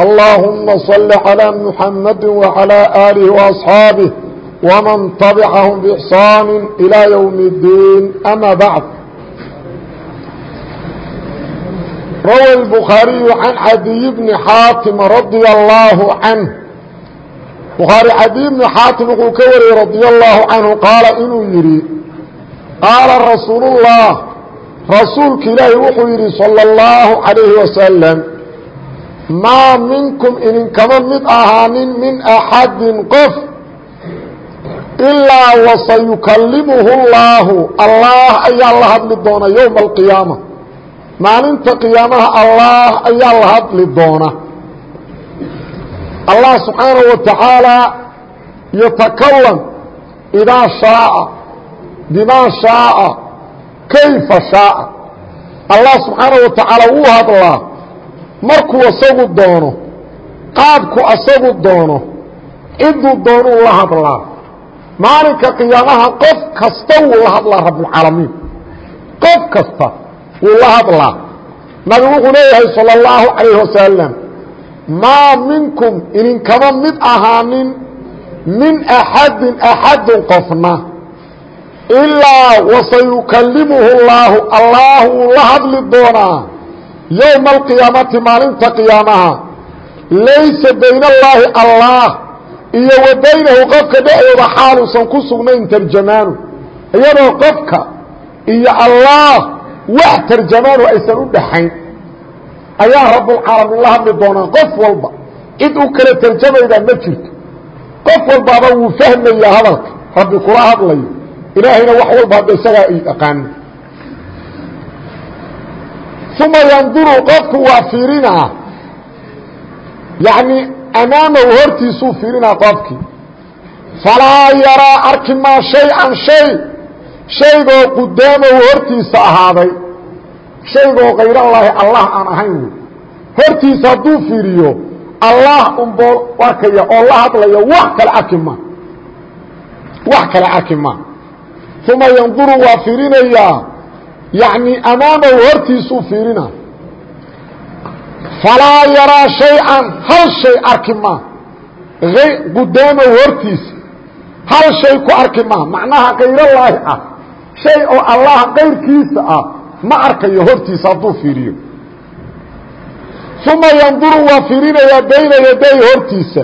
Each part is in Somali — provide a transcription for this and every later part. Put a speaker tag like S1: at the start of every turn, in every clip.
S1: اللهم صل على محمد وعلى آله وأصحابه ومن تبعهم بإحسان إلى يوم الدين أما بعد روى البخاري عن عدي بن حاتم رضي الله عنه بخاري عدي بن حاتم وكوري رضي الله عنه قال إنه يري قال رسول الله رسولك إلهي وحو يري صلى الله عليه وسلم maa minkum idinkama mid ahaanin min axadin qof ilaa wasayukallimuhu llaahu allah ayaa la hadli doona yowma alqiyaama. Maalinta qiyaamaha allah ayaa la hadli doona. Allah subxaanahu wa tacaalaa yatakalam idaa shaaa bimaa shaaa kayfa shaaa. Allah subxaanahu wa tacaala wuu hadlaa markuu asagu doono qaabku asagu doono ciduu doonuu la hadlaa. Maalinka qiyaamaha qof kasta wuu la hadlaa rabbulcaalamiin qof kasta wuu la hadlaa. Nabigu wuxuu leeyahay sala اllahu calayhi wasalam maa minkum idinkama mid ahaanin min axadin axadun qofna ilaa wasayukallimuhu اllaahu allah wuu la hadli doonaa yowma alqiyaamati maalinta qiyaamaha laysa bayna allaahi allah iyo wa baynahu qofka dhexdooda xaaluusan ku sugnayn tarjamaanu iyadoo qofka iyo allah wax tarjamaanu aysan u dhaxayn ayaa rabbulcaalamiin la hadli doonaa qof walba cid u kala tarjamaydaa ma jirto qof walbaaba wuu fahmayaa hadalka rabbi kula hadlayo ilaahayna wax walba hadda isagaa ay aqaano uma yanduru qofku waa fiirinaa yani amaamahu hortiisuu fiirinaa qofkii falaa yaraa arki maa shay-an shay shaygoo qudaamahu hortiisa ahaaday shaygoo kayrallaahi allah aan ahayn wey hortiisa hadduu fiiriyo allah unboo arkaya oo la hadlaya wax kale arki ma wax kale arki ma uma yanduru waa fiirinayaa yacni amaamahu hortiisuu fiirina. Falaa yaraa shay-an hal shay arki maa qudaamahu hortiisa hal shay ku arki maa macnaha kayrallaahi ah shay oo allah kayrkiisa ah ma arkayo hortiisa hadduu fiiriyo. Uma yanduru waa fiirinayaa bayna yaday hortiisa.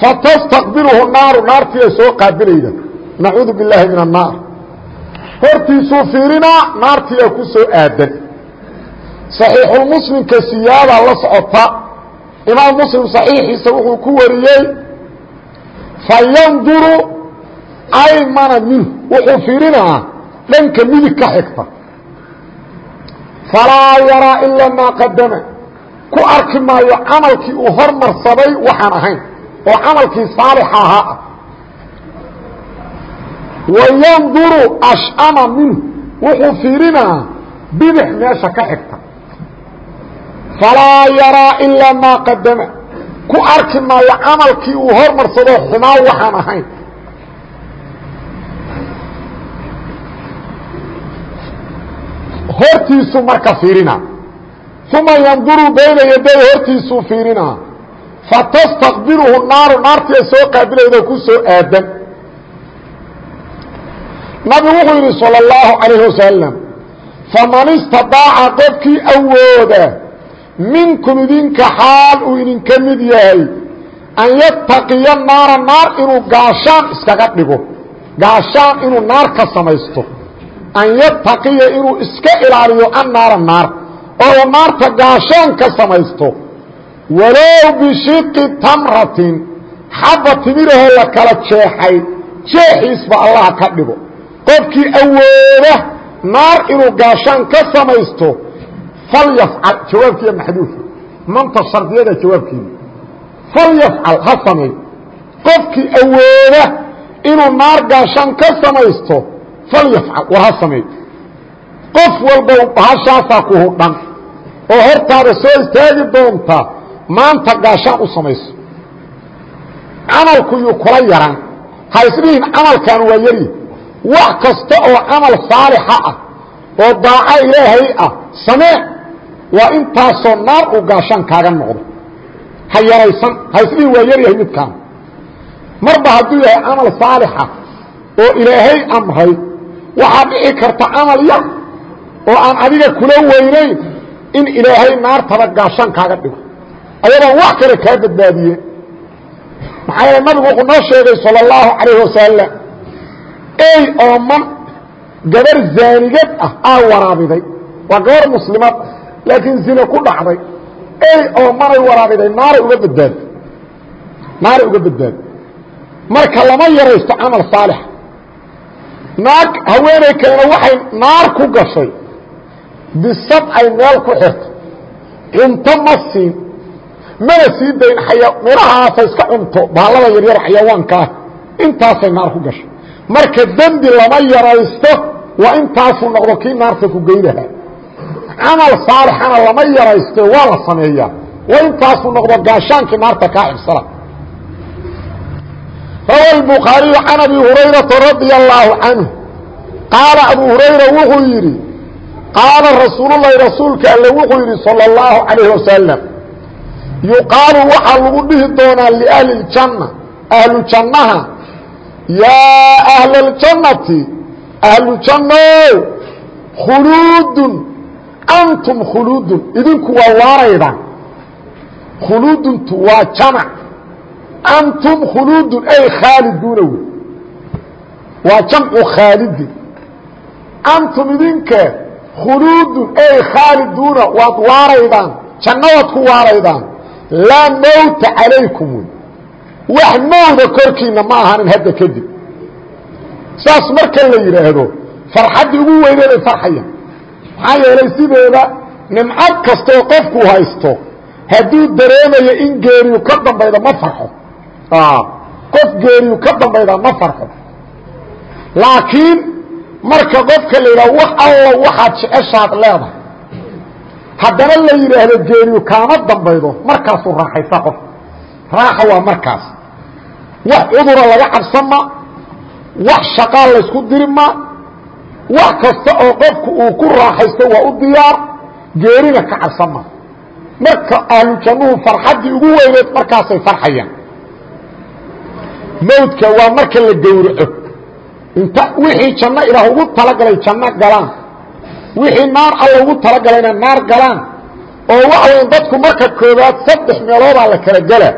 S1: Fatastaqbiluhu naaru naartii soo qaabilayda. Nacuudu billaahi min annaar hortiisuu fiirinaa naartiiaa ku soo aadan. صaxiixulmuslimka siyaadaa la socota imaam muslim صaxiixiisa wuxuu ku wariyey fayanduru aymana minhu. Wuxuu fiirinaa dhanka midig ka xigta. Falaa yaraa ilaa maa qadama ku arki maayo camalkii uu hormarsaday waxaan ahayn oo camalkii saalixa ahaa. ah wayanduru ashama minhu wuxuu fiirinaa bidix meesha ka xigta falaa yaraa ilaa maa qadama ku arki maayo camalkii uu hormarsado xumaa waxaan ahayn hortiisuu marka fiirinaa uma yanduru bayna yaday hortiisuu fiirinaa fatastaqbiluhu naaru naartii ay soo qaabilaydo ku soo aadan nabigu wuxuu yidhi salى اllahu calayh wasalam faman istadaaca qofkii awooda minkum idinka xaal uu idinka mid yahay an yattaqiya naara naar inuu gaashaan iskaga dhigo gaashaan inuu naar ka samaysto an yattaqiya inuu iska ilaaliyo annaara naar oo u naarta gaashaan ka samaysto walow bishiqi tamratin xabba timirahoo la kala jeexay jeexiisba allaha ka dhigo qofkii awooda naar inuu gaashaan ka samaysto falyafcal jawaabkiiya maxduufa manta shardiyada jawaabkeeda falyafcal ha sameey qofkii awooda inuu naar gaashaan ka samaysto falyafcal war ha sameey qof walba bahashaasaa ku hudhan oo hortaada soo istaagi doonta maanta gaashaan u samayso camalku yuu kula yaraan. Ha isdhihin camalkan waa wax kasta oo camal saalixa ah oo daaco ilaahay ah samee waa intaasoo naar uu gaashaan kaaga noqdo. Ha yaraysan ha isdhihin waa yaryahay midkaan. Marba hadduu yahay camal saalixa oo ilaahay amray waxaa dhici karta camal yar oo aan adiga kula weynayn in ilaahay naartaba gaashaan kaaga dhigo. Ayadoon wax kale kaa badbaadiye. Maxaa yeele nabigu wuxuu noo sheegay salى اllahu calayh wasalam ey ooman gabar zaanigad ah aa waraabiday. Waa gabar muslimad laakiin zine ku dhacday. Ey oomanay waraabiday naaray uga badbaado naaray uga badbaado marka lama yaraysto camal saalixa naag haweeney kalena waxay naar ku gashay. Bisad ay meel ku xirto. Cunto ma siin. Mana sii dayn midhahaasa iska cunto. Baallada yaryar xayawaankaah intaasay naar ku gashay marka dembi lama yaraysto waa intaasuu noqdo kii naarta ku geynaha camal saalixana lama yaraysto waa la sameeyaa waa intaasuu noqdo gaashaankii naarta kaa xibsana rawa الbukhaariyu can abi hurayrata radia allaahu canhu qaala abu hurayra wuxuu yidhi qaala rasuululahi rasuulka alle wuxuu yidhi salى اllahu calayh wasalam yuqaalu waxaa lagu dhihi doonaa liahli اljanna ahlu jannaha yaa ahla اljannati ahlu jannow khuluudun antum khuluudun idinku waa waaraydaan khuluuduntu waa jamac antum khuluudun ay khaaliduuna wey waa jamcu khaalidin antum idinka khuluudun ay khaaliduuna waad waaraydaan janno waad ku waaraydaan laa mowta calaykum wey wax mowda korkiina ma ahanin hadda kadib. Saas marka la yidhaahdo farxaddii ugu weyneeday farxaya. Maxaa yeelay sideeda nimcad kastooo qofku haysto hadduu dareemayo in geeriyu ka dambayda ma farxo. Qof geeriyu ka dambayda ma farxo. Laakiin marka qofka la yidhaho wax allo waxaad jeceshaad leedahay. Haddana la yidhaahdo geeriyu kaama dambaydo. Markaasuu raaxaysa qof. Raaxa waa markaas wax cudura laga cabsama wax shaqaa laysku dirima wax kasta oo qofku uu ku raaxaysto waa u diyaar geerina ka cabsama marka ahlu jannuhu farxaddii ugu weyneed markaasay farxayaan. Mawdka waa marka la gowraco. Inta wixii janno ilaah ugu talagalay janno galaan. Wixii naar alla ugu talagalayna naar galaan. Oo waxa weya dadku marka koobaad saddex meeloodaa la kala gela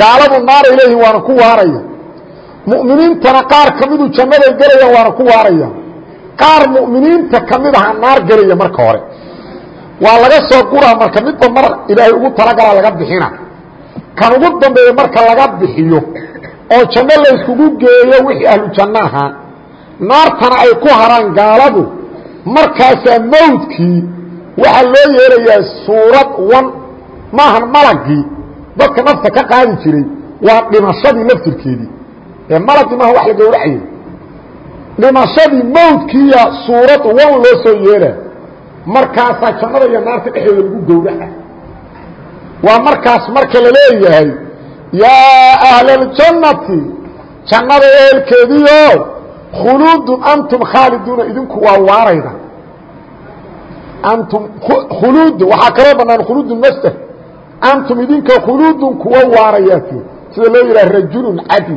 S1: gaaladu naaray leeyihiin waana ku waaraya. Mu'miniintana qaar ka midu jannaday gelayaan waana ku waaraya. Qaar mu'miniinta ka mid aha naar gelaya marka hore. Waa laga soo guraa marka midba mar ilaahay ugu talagalaa laga bixina. Kan ugu dambeeya marka laga bixiyo oo janno layskugu geeyo wixii ahlu janno ahaa naartana ay ku haraan gaaladu markaasaa mawdkii waxaa loo yeelayaa suurad wan maahan malagii dadka nafta ka qaadi jiray waa dhimashadii laftirkeedii ee malagii maaha wax la gowracayo dhimashadii mawdkiiya suurad wan loo soo yeela markaasaa jannada iyo naarta dhexdooda lagu gowraca. Waa markaas marka la leeyahay yaa ahla jannada ehelkeediio khuluudun antum khaaliduuna idinku waa waarayda. Antum khuluud waxaa kaloo banaan khuluudun masder antum idinka khuluudun kuwa waarayaati sida loo yidhaha rajulun cadl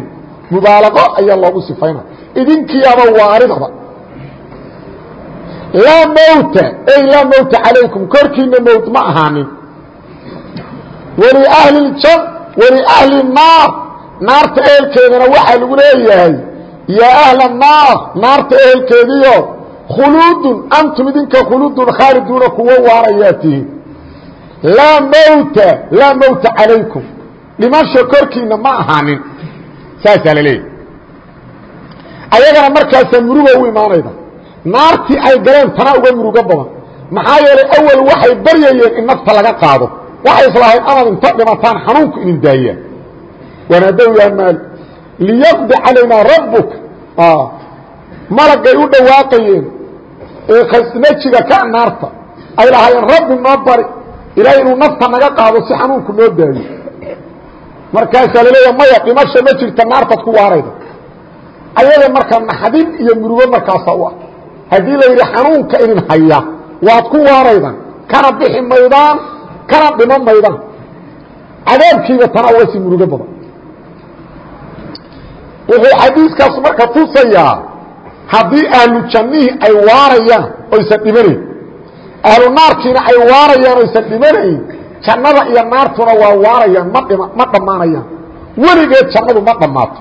S1: mubaalaqo ayaa loogu sifayna. Idinkiiaba waaridaba. Laa mowta ey laa mowta calaykum korkiina mowt ma ahaanin. Waliahli ljan waliahli naar. Naarta ehelkeedana waxaa lagu leeyahay yaa ahla naar naarta ehelkeediio khuluudun antum idinka khuluudun khaaliduuna kuwo waarayaa tihiin laa mowta laa mowta calaykum dhimasho korkiina ma ahaanin. Saasaa la leeyahy ayagana markaasaa muruga u imaanayda. Naartii ay galeen tanaa uga murugo badan. Maxaa yeelay awal waxay baryayeen in nafta laga qaado. Waxay islahayn amaad inta dhimataan xanuunku idin daayaan wanaadow yaa maali liyaqdi calaynaa rabbuka malagay u dhawaaqayeen. Ee khasnajiga ka naarta. Ay lahaayeen rabbi noo bari ilaahay inuu nafta naga qaado si xanuunku noo daayo markaasaa laleeya maya dhimasha ma jirta naartaad ku waarayda ayada markaa naxdin iyo murugo markaasa u ah haddii la yidhi xanuunka idin haya waad ku waaraydan. Kana bixi maydaan kana dhimo maydaan. Cadaabkiiba tana uga sii murugo badan. Wuxuu xadiiskaas marka tusayaa haddii ahlu jannihii ay waarayaan oysan dhimanayn ahlu naarkiina ay waarayaan oysan dhimanayn jannada iyo naartuna waa waarayaan ma dhammaanayaan. Weligeed jannadu ma dhammaato.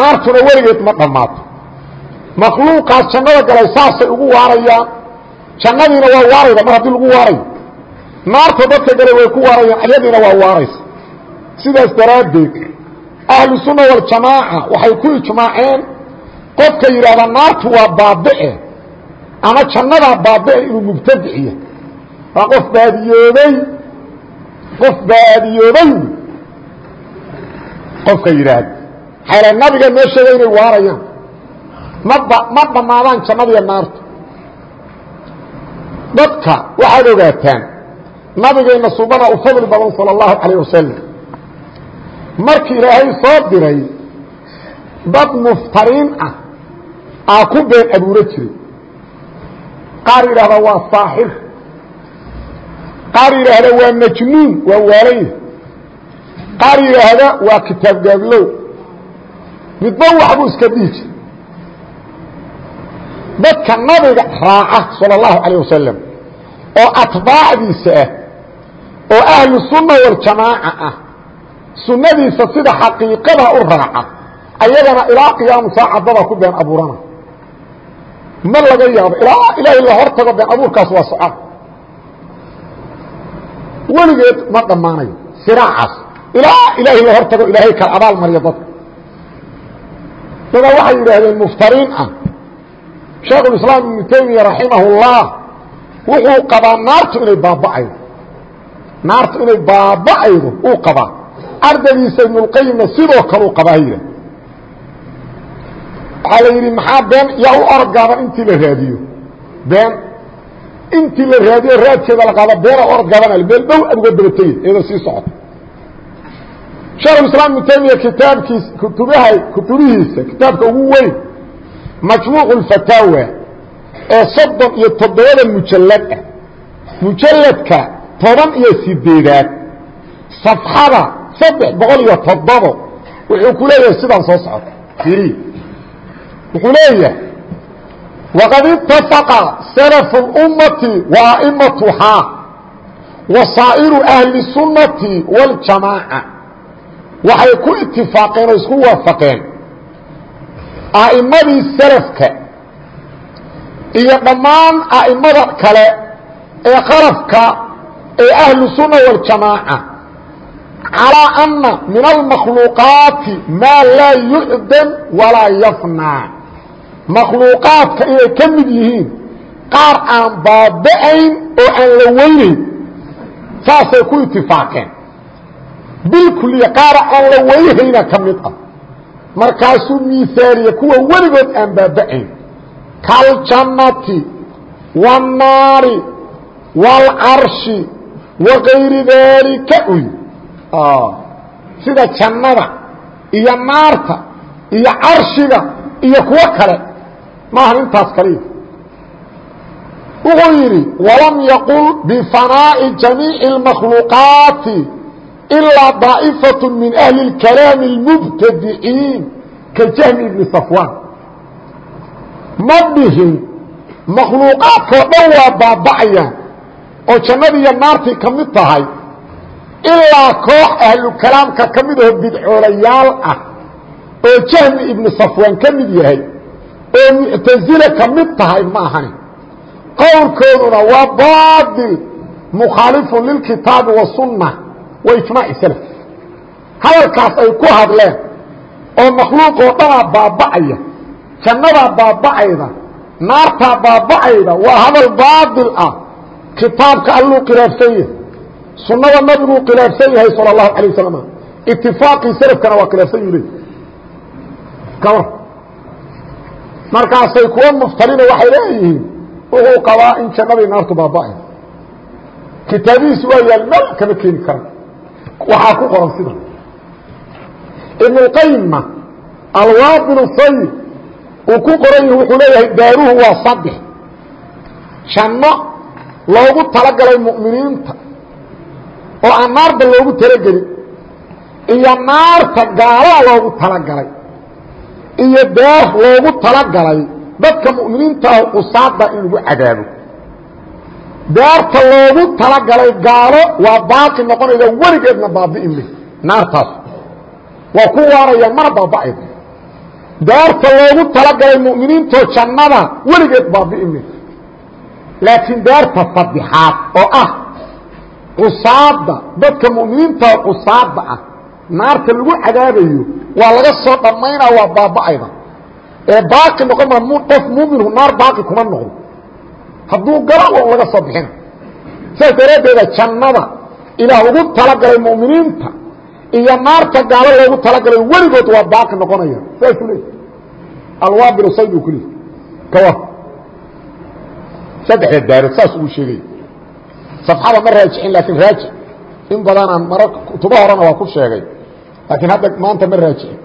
S1: Naartuna weligeed ma dhammaato. Makhluuqaas jannada galay saasay ugu waarayaan. Jannadiina waa waarayda mar haddii lagu waarayo. Naarta dadka galay way ku waarayaan ayadiina waa waaraysa. Sidaas daraaddeed ahlu sunna waljamaaca waxay ku ijmaaceen. Qofka yidhaahda naartu waa baabi'e ama jannadaa baabi'ay inuu mubtadixiya waa qof baadiyoobey qof baadiyoobey qofka yidhaahda xaala nabiga noo sheegay inay waarayaan. Mab ma dhammaadaan jannadiiyo naarta. Dadka waxaad ogaataan nabigeenna subana u fadli badan salى اllahu calayh wasalam markii ilaahay soo diray dad muftariin ah aa ku been abuuro jiray qaar yidhaahda waa saaxir qaar yidhaahda waa majnuun waa waalanya qaar yidhaahda waa kitaab gaablow midba waxbuu iska dhihi jiray dadka nabiga raaca salى اllahu calayه wasalam oo atbaacdiisa ah oo ahlu sunna waljamaaca ah sunnadiisa sida xaqiiqada u raaca ayagana ilaa qiyaamu saacadada ku been abuurana ma laga yaabo. Ilaa ilaahay la hor tago abuurkaas waa socon. Weligeed ma dhammaanayo. Siraacaas. Ilaa ilaahay la hor ilaahay kala abaal mariyo dadka. Dadaa waxay yidhaahdeen muftariin ah. Shaekhulislaam ibnu taymiya raximah اllah wuxuu qabaa naartu inay baaba'aydo. Naartu inay baaba'aydo uu qabaa. Ardaygiisa ibnulqayimna sidoo kale u qabaa yidhah waxaa la yidhi maxaa been yaa u orod gaaban intii la raadiyo? Been intii la raadiyo raadkeeda la qaado beena orod gaabanal meel dhow uga dabategi iyadoo sii socota. Shekhulislaam ibnu taymiya kitaabkiis kutubaha kutubihiisa kitaabka ugu weyn majmuuc اfataawa ee soddon iyo toddobada mujallad ah mujalladka toban iyo sideedaad safxada saddex boqol iyo toddobo wuxuu ku leeyahay sidaan soo socota. Iri wuxuu leeyahay waqad itafaqa salafu اlummati wa a'imatuhaa wa saa'iru ahli الsunnati wاljamaaca waxay ku itifaaqeen oo isku waafaqeen a'immadii salafka iyo dhammaan a'imada kale ee khalafka ee ahlu sunna waljamaaca calىa ana min almakhluuqaati maa laa yucdan walaa yafnaa makhluuqaadka inay ka mid yihiin qaar aan baaba'ayn oo aan la weynayn saasay ku itifaaqeen bilkuliya qaara aan la weynhayna ka mid ah. Markaasuu miisaaniye kuwa weligood aan baaba'ayn. Kaljannati waannaari waalcarshi wa kayri daalika uy. Sida jannada iyo naarta iyo carshiga iyo kuwo kale maahan intaas kaliya wuxuu yidhi walam yaqul bifanaa'i jamiici اlmakhluuqaati ilaa daa'ifaة min ahli اkalaami اlmubtadiciin ka jahmi ibni safwaan ma dhihin makhluuqaadkao dhan waa baaba'ayaan oo jannadii iyo naartii ka mid tahay ilaa koox ahlu kalaamka ka mid aho bidcoolayaal ah oo jahmi ibni safwaan ka mid yahay oo muctasile ka mid tahay ma ahani. Qowlkooduna waa baail mukhaalifun lilkitaabi wasunna wa ijmaaci salaf. Hadalkaas ay ku hadleen oo makhluuqoo dhanaa baaba'aya jannadaa baaba'ayda naartaa baaba'ayda waa hadal baail ah. Kitaabka alluu khilaafsan yahay sunnada nabiguu khilaafsan yahay sala allahu calay wasalam itifaaqii salafkana waa khilaafsan yuu leey markaasay kuwa muftarina waxay leeyihiin wuxuu qabaa in jannadii naartu baaba'ay kitaabihiisu waa yaal meel kama keeni karan. Waxaa ku qoran sida. Ibn اqayimna alwaabil sayib uu ku qoran yahi wuxuu leeyahay daaruhu waa saddex janno loogu talagalay mu'miniinta oo aan naarba loogu talagelin iyo naarta gaalada loogu talagalay iyo daar loogu talagalay dadka mu'miniintaah qusaada in lagu cadaabo daarta loogu talagalay gaalo waa baaqi noqonayda weligeedna baabi'in leh naartaas. Waa ku waaraya mana baaba'ayda daarta loogu talagalay mu'miniintoo jannada weligeed baabi'in leh. Laakiin daarta saddexaad oo ah qusaada dadka mu'miniinta qusaada ah naarta lagu cadaabayo waa laga soo dhammaynaa waa baaba'ayda ee baaqi noqon ma qof muuminhu naar baaqi kuma noqdo. Hadduu galo waa laga soo bixina saas daraaddeeda jannada ilaah ugu talagalay mu'miniinta iyo naarta gaalo loogu talagalay weligood waa baaqi noqonaya. Saasuu leey alwaabil sayd uu ku leey kawa saddexda daarood saas ugu sheegay. Safxada ma raajicin laakiin raajic in badanaan mara kutubo horena waa ku sheegay laakiin hadda maanta ma raajicin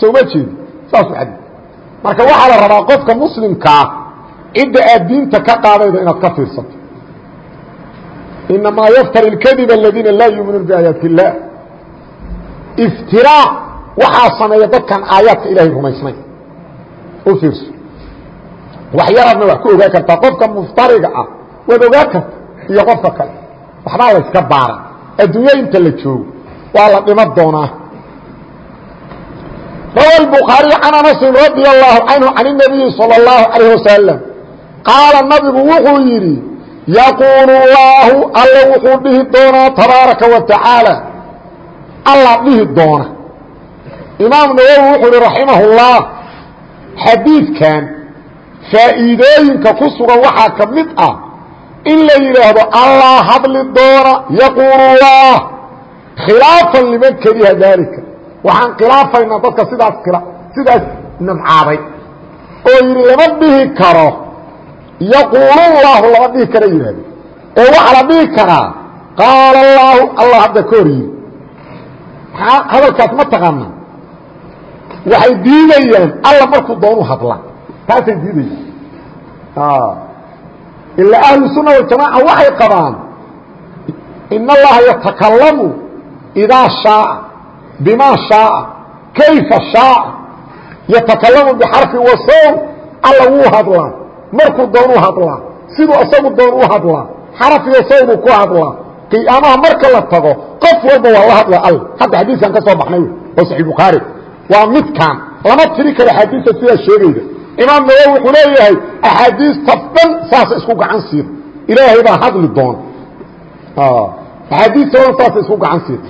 S1: soo ma jeedi saasu xadii marka waxaa la rabaa qofka muslimkaa cidda aad diinta ka qaadayda inaad ka fiirsato. Inamaa yaftari اkadiba aladiina laa yuuminuun biaayaati اllah iftiraac waxaa sameeya dadkan aayaadka ilaahay rumaysnay. U fiirso. Wax yaraadna wax ku ogaa kartaa qofka muftariga ah. Waad ogaa karta. Iyo qofka kale. Waxbaa la yska baara adduunya inta la joogo. Waa la dhima doonaa rawa الbukhaariي can anasin radi allahu canhu can الnabiyi salى اllahu عalayه wasalam qaala nabigu wuxuu yidhi yaquulu اllaahu alla wuxuu dhihi doonaa tabaaraka wa tacaala alla dhihi doona imaam nawowi wuxuu ihi raximah اllah xadiidkan faa'iidooyinka ku sugan waxaa ka mid ah in la yidhaahdo allah hadli doona yaquulu اllah khilaafan liman kariha daalika waxaan khilaafaynaa dadka sidaas sidaas namcaaday. Oo yidhi lama dhihi karo. Yaquulullahu lama dhihi kara yidhahdo ee waxaa la dhihi karaa qaala allaahu allah hadda ka hor yidhi hadalkaas ma taqaana? Waxay diidayaan alla markuu doonu hadla. Taasay diidayaan ilaa ahlu sunna waljamaaca waxay qabaan in allaha yatakalamu idaa shaaa bima shaaءa kayfa shaaءa yatakalamu bxarfi wasow alla wuu hadlaa markuu doon u hadlaa siduu isagu doon u hadlaa xaraf iyo sawbuu ku hadlaa qiyaamaha marka la tago qof walba waa la hadla all hadda xadiiskan ka soo baxnay oo saxii bukhaari waa midkan lama tiri karo axaadiista sidaa sheegayda imaam nawowi wuxuu leeyahay axaadiista dhan saasa isku gacan siida ilaahay baa hadli doona axaadiista dhan saasa isku gacan siida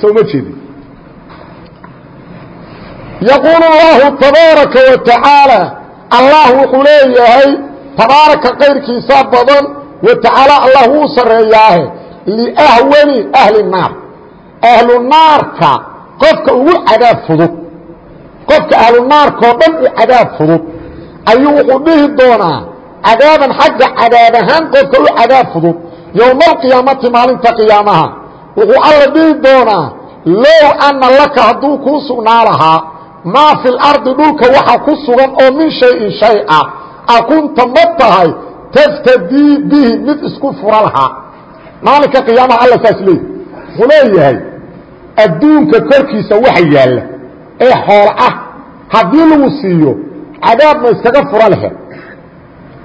S1: soo ma jeedi yaquulu اllahu tabaaraka wa tacaala allah wuxuu leeyahay tabaaraka kayrkiisa badan wa tacaala allah wuu sarreeyaahe liahwani ahli naar ahlu naarka qofka ugu cadaab fudud qofka ahlu naarkao dhan u cadaab fudud ayuu wuxuu dhihi doonaa cadaaban xagga cadaab ahaan qofka u cadaab fudud yowma alqiyaamati maalinta qiyaamaha wuxuu alla dhihi doonaa low ana laka hadduu kuu sugnaa lahaa maa fi lardi dhulka waxa ku sugan oo min shayin shay ah akunta ma tahay taftadii bihi mid isku fura lahaa maalinka qiyaamaha alla saas leey. Wuxuu leeyahay adduunka korkiisa waxa yaalla ee xool ah haddii lagu siiyo cadaab ma iskaga fura lehe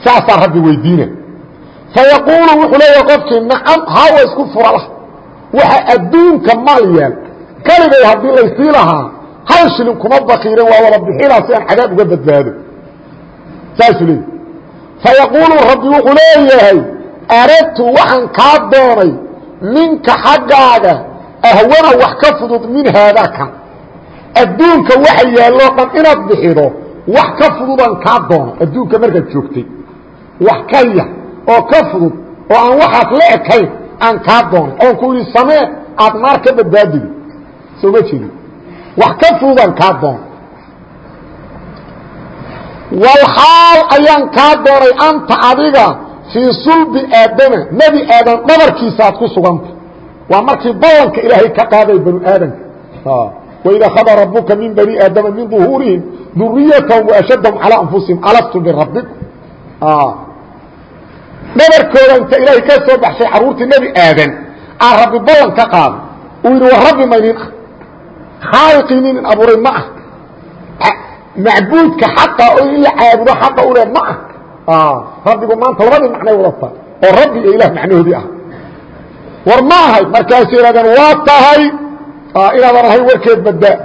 S1: saasaa rabbi weydiina fayaquulu wuxuu leeyahay qofkii nacam hawa isku fura lah waxa adduunka maal yaal keligay haddii laysii lahaa hal shilin kuma bakiiren waa wada bixinaa si aan cadaab uga badbaado. Saasuu leeyahy fayaquulu rabbi wuxuu leeyahay aradtu waxaan kaa doonay minka xaggaaga ahwana wax ka fudud min haadaa kan. Adduunka waxa yaalloo dhan inaad bixido wax ka fududaan kaa doonay adduunka markaad joogtay wax ka yar oo ka fudud oo aan waxaas la ekayn aan kaa doonay. Oon ku yidhi samee aad naar ka badbaadidi soo ma jeedin wax ka fududaan kaa doonay walxaal ayaan kaa doonay anta adiga fii sulbi aadama nebi aadan dhabarkiisa aad ku suganta waa markii ballanka ilaahay ka qaaday banu aadamka. Waid akhada rabuka min bani aadama min duhuurihim duriyatahum waashadahum calaa anfusihim alastu birabbikum dhabarkooda inta ilaahay ka soo baxshay carruurtii nebi aadan aa rabbi ballan ka qaaday. Uu yidhi war khaaliqii ninin abuuray ma ah macbuudka xaqa oo in la caabudo xaqa ule ma ah rabbigu maanta labadii macnay wadata oo rabbi iyo ilah macnahoodii ah war ma ahay markaasay yidhahdeen waa tahay inaadan ahayn warkeed baddaa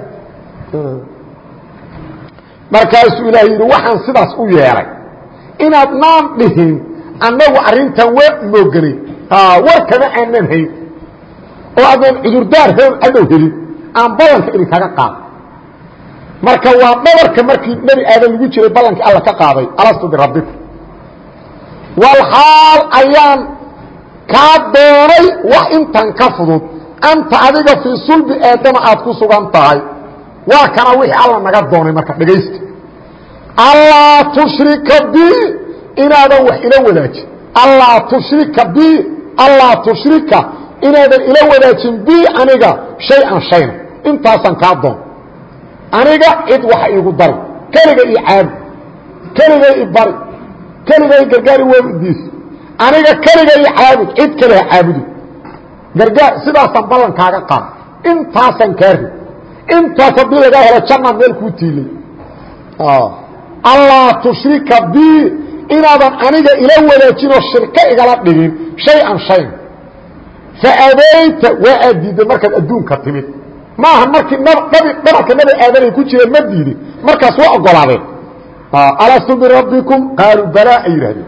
S1: markaasuu ilaah yidhi waxaan sidaas u yeelay inaad naan dhihin annagu arrintan waa moogelay war kama aanan hayn oo adaan cudurdaar hoon adow helin aan ballanka idinkaga qaado. Marka waa dhabarka markii nebi aadan lagu jiray ballankii alla ka qaaday alastu birabbikum walxaal ayaan kaa doonay wax intan ka fudud. Anta adiga fii sulbi aadama aad ku sugan tahay. Waa kana wixii alla naga doonay marka dhegaysta allaa tushrika bi inaadan wax ila wadaajin. Allaa tushrika bi allaa tushrika inaadan ila wadaajin bi aniga shay-an shayna intaasaan kaa doon. Aniga cid waxa iigu dari. Keliga io caabi keligay i bari. Keligay gargaari weydiis aniga keliga io caabud cid kale ha caabudi. Gargaar sidaasaan ballankaaga qaad. Intaasaan kaa rid intaas haddii lagaa helo jannaad meel kuu tiilay allaa tushrika bi inaadan aniga ila wadaajinoo shirko igala dhigin shay-an shayn. Fa abayta waa aad markaad adduunka timid maaha markii dhabarka nabi aadanay ku jireen ma diidin. Markaas waa ogolaadeen. Alastu birabbikum qaaluu balaa ay yidhahdeen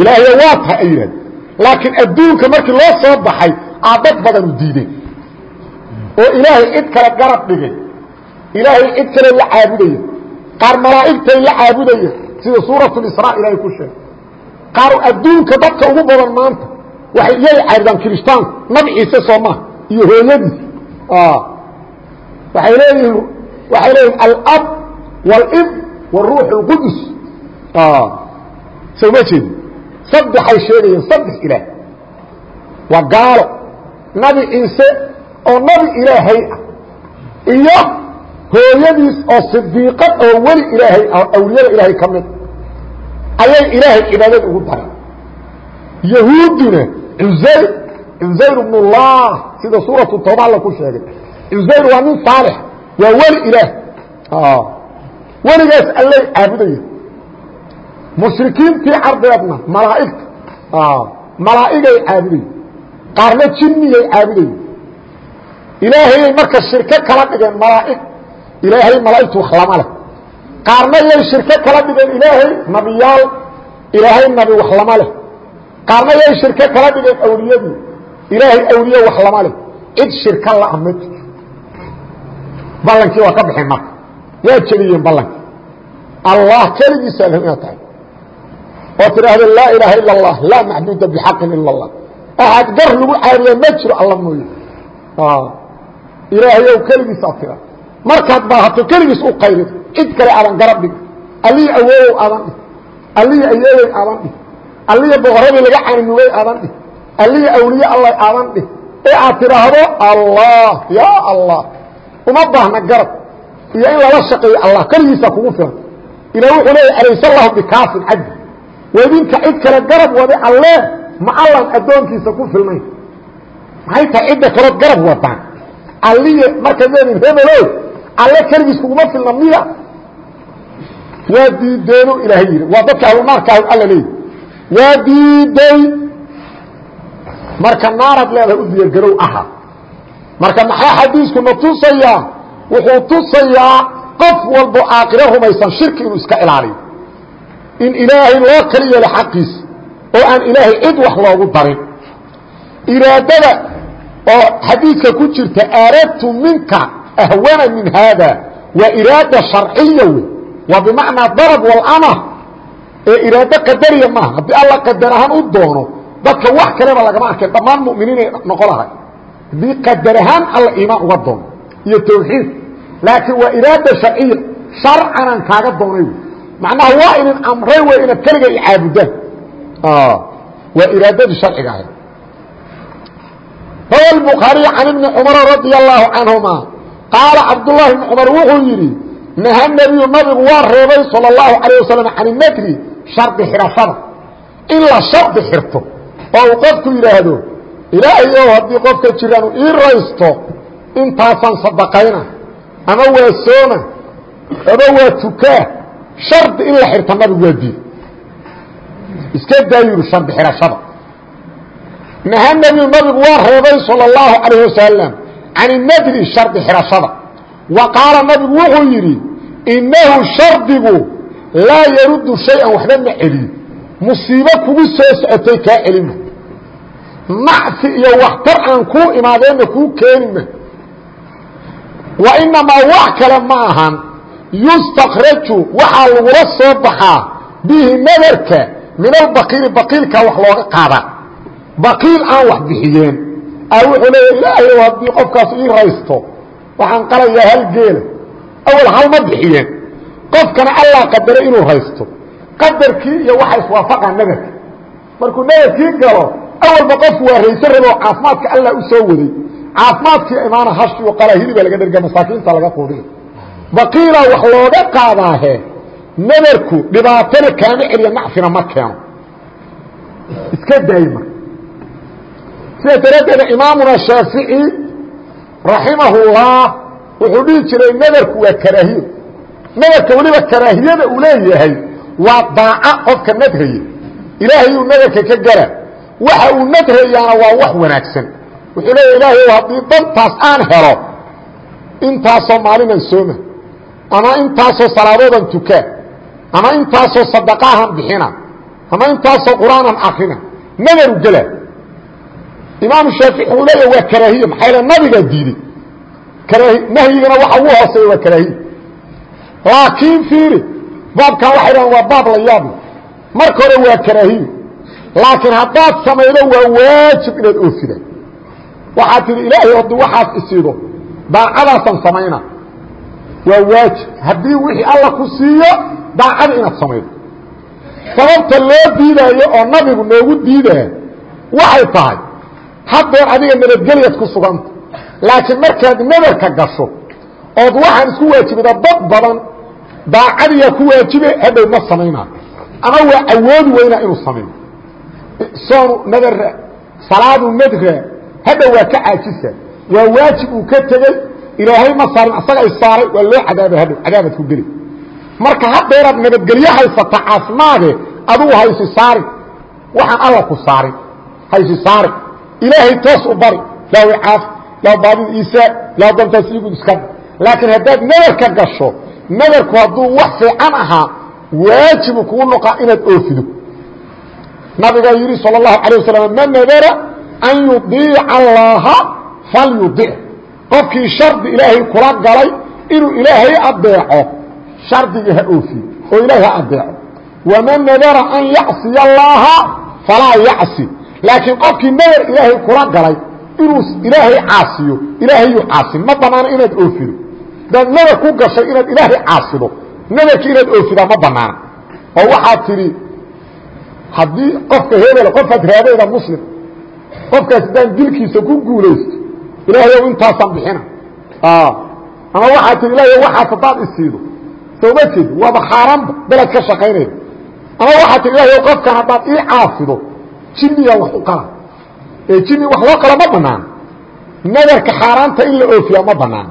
S1: ilaahay waa tahay ay yidhahdeen laakiin adduunka markii loo soo baxay aa dad badanu diideen. Oo ilaahay cid kale garab dhigay. Ilaahay cid kale la caabudaya qaar malaa'igtay la caabudaya sida suuratulisraa ilaahay ku sheegay. Qaar adduunka dadka ugu badan maanta waxay iyay caabudaan kirishtaanku nabi ciise soo maha iyo hooyadiis waay leeyihin waxay leeyihin alab wاlib wاruux اlqudus soo ma jeedi saddexay sheegayeen saddex ilaah waa gaalo nabi ciise oo nabi ilaahay ah iyo hooyadiis oo sidiiqad oo weli ilaahay ah awliyada ilaahay ka mid ayay ilaahay cibaadada ugu daray yahuuduna uzayr cuzayr bn اllah sida suuratu tooba alla ku sheegay cuzayr waa nin saalix waa weli ilaah. Weligaas allay caabudaya mushrikiintii carbeedna malaa'igta. Malaa'igay caabudaya qaarna jinniyay caabudaya ilaahayay marka shirko kala dhigeen malaa'ig ilaahay malaa'igtu wax lama leh. Qaarna yay shirko kala dhigeen ilaahay nabiyaal ilaahay nabi wax lama leh. Qaarna yay shirko kala dhigeen awliyadii ilaahay awliye wax lama leh. Cid shirko la'a ma jirto ballankii waa ka baxeen marka waa jebiyeen ballankii allah keligiisa alh inaad tahay. Oo tidhaahdo laa ilaaha ila اllah laa macbuda bxaqin ila اllah axad gar lagu caabuda ma jiro alla mooye. Ilaahayow keligiis aad markaad baahato keligiis u qayrido cid kale aadan garab dhig. Allihii awoowow aadan dhih allihii ayeeyoy aadan dhih boqoradii laga caninugay aadan dhih allihii awliye alla aadan dhih ee aad tidhaahdo allah. Ya allah uma baahna garab. Iyo in lala shaqeeyo allah keligiisa kugu filan. Ila wuxuu leeya alayse allahu bikaafin cabdi wadinka cid kale garab wade alle ma allan addoonkiisa ku filnayn. Maxay tahay cidda kalood garab wadaan alliy markaad leedin hebelo alle keligiis kuguma filna miya? Waa diideenu ilaahay yidhi. Waa dadka ahlunaarkaahu alla leeyi waa diiday marka naaraad leedahay u diyaargarow aha marka maxaa xadiisku na tusayaa? Wuxuu tusayaa qof walbo aakhiro rumaysan shirki inuu iska ilaaliyo. In ilaahay loo kali yeelo xaqiisa oo aan ilaahay cid wax loogu darin. Iraadada oo xadiidka ku jirta aradtu minka ahwana min haada. Waa iraada sharciya wey waa bimacnaa darab walamar ee iraado qadariya maaha. Haddii alla qadar ahaan u doono dadka wax kaleba lagama arkeen dhammaan muminiinay noqo lahay haddii qadar ahaan alla iimaan uga doono iyo tawxiid laakiin waa iraada sharciya sharcanaan kaaga doonay wy macnaha waa idin amray wey inaad keliga i caabudaan waa iraadadii sharciga ahayd rawa bukhaariy can ibni cumara radia allaahu canhuma qaala cabdullaahi ibni cumar wuxuu yidhi naha nebiyu nabigu waa reebay sala اllahu calayه wasalam can ilmakri shardi xidhashada in la shardi xirto oo uu qofku yidhaahdo ilaahay ow haddii qofka jiraanu ii raysto intaasaan sadaqayna ama waa soona ama waa tukaa shardi in la xirta nabigu waa diid iska daayuru shardi xirashada. Naha nebiyu nabigu waa reebay salى اllahu calayh wasalam can inadri shardi xirashada. Wa qaala nabigu wuxuu yidhi innahu shardigu laa yaruddu shay-an waxba ma celiyo musiibo kugu soo socotay kaa celima nacsi iyo waxtar aan kuu imaadeenna kuu keenima wa inamaa wax kale ma ahan yustakraju waxaa lagula soo baxaa bihi nadarka min albaqiili baqiilkaa wax looga qaadaa baqiil aan wax bixiyeen. A wuxuu leeya ilaahay haddii qofkaas ii raysto waxaan qalayaa hal geela awal hal ma bixiyeen. Qofkana allaa qadaray inuu raysto. Qadarkii iyo waxa iswaafaqaa nadarka. Markuu nadarkii galo awalba qofku waa rayso rabo caafimaadka allah u waday. Caafimaadkii imaana hashi qalaa hilibaa laga dherga masaakiinta laga quudiya baqiilaa wax looga qaadaahe nadarku dhibaatana kaama celiya nacfina ma keeno. Iska daayi marka daraaddeeda imaamuna shaafici raximahullah wuxuu dhihi jiray nadarku waa karaahiyo nadarka weliba karaahiyada uu leeyahay waa daaca qofka nadhaya ilaahay uu nadarka ka gala waxa uu nadhayaana waa wax wanaagsan. Wuxuu leeya ilaahay haddii dantaas aan helo. Intaasoo maalinan sooma. Ama intaasoo salaadoodan tukaa ama intaasoo sadaqaahan bixina. Ama intaasoo qur'aanan akrina. Nadaru gela. Imaamu shaafici uu leeya waa karaahiye maxaa yale nabigaa diiday. Karaahi nahyigana waxa ugu hooseeya waa karaahiye laakiin fiiri baabkan waxay dhahan waa baab la yaabla marka hore waa karaahiye laakiin haddaad samaydo waa waajib inaad oofida waxaad tihi ilaahay haddii waxaad isido daacadaasaan samayna waa waajib. Haddii wixii alla ku siiyo daacada inaad samaydo. Sababta loo diidaayo oo nabigu noogu diidaya waxay tahay haddeer adiga nabadgelyaad ku suganta laakiin markaad nadarka gasho ood waxaan isku waajibida dad badan daacadiyaa ku waajibe hadhow ma samaynaayo ama waa awoodi weynaa inuu sameeyo soonu nadara salaadu nadra hadhow waa ka caajisa waa waajib uu ka tegey ilaahay ma saarin asaga ay saaray waa loo cadaabay hadhow cadaabaad ku geli. Marka haddeeraad nabadgelyo haysata caafimaade alla ku saarin haysi saarin. Ilaahay toos u bari laaw caaf laaw baadida iisaa laaw dantaas iigud iska laakiin haddaad nadarka gasho nadarku hadduu wax fiican ahaa waajibu kugu noqaa inaad oofido nabigaa yidhi salى الlahu عalيه waslm man nadara an yudiica allaha falyudic qofkii shardi ilaahay kula galay inuu ilaahay adeeco shardigii ha oofiyo oo ilaahay ha adeeco waman nadara an yacsiya allaha falaa yacsi laakiin qofkii nadar ilaahay kula galay inuu ilaahay caasiyo ilaahayuu caasin ma banaano inaad oofido hadaad nadar ku gashay inaad ilaahay caasido nadarki inaad oofidaa ma banaana oo waxaad tidhi haddii qofka hebel qofaad raadayda muslim qofkaas haddaan dilkiisa ku guulaysto ilaahayow intaasaan bixina. Ama waxaad tihi ilahay waxaas haddaad isiido sooma jeed waaba xaaraanba beled ka shaqaynayda ama waxaad tihi ilahay qofkan haddaad ii caafido jinniyaa wax u qala ee jinni wax loo qala ma banaano nadarka xaaraanta in la oofiyaa ma banaano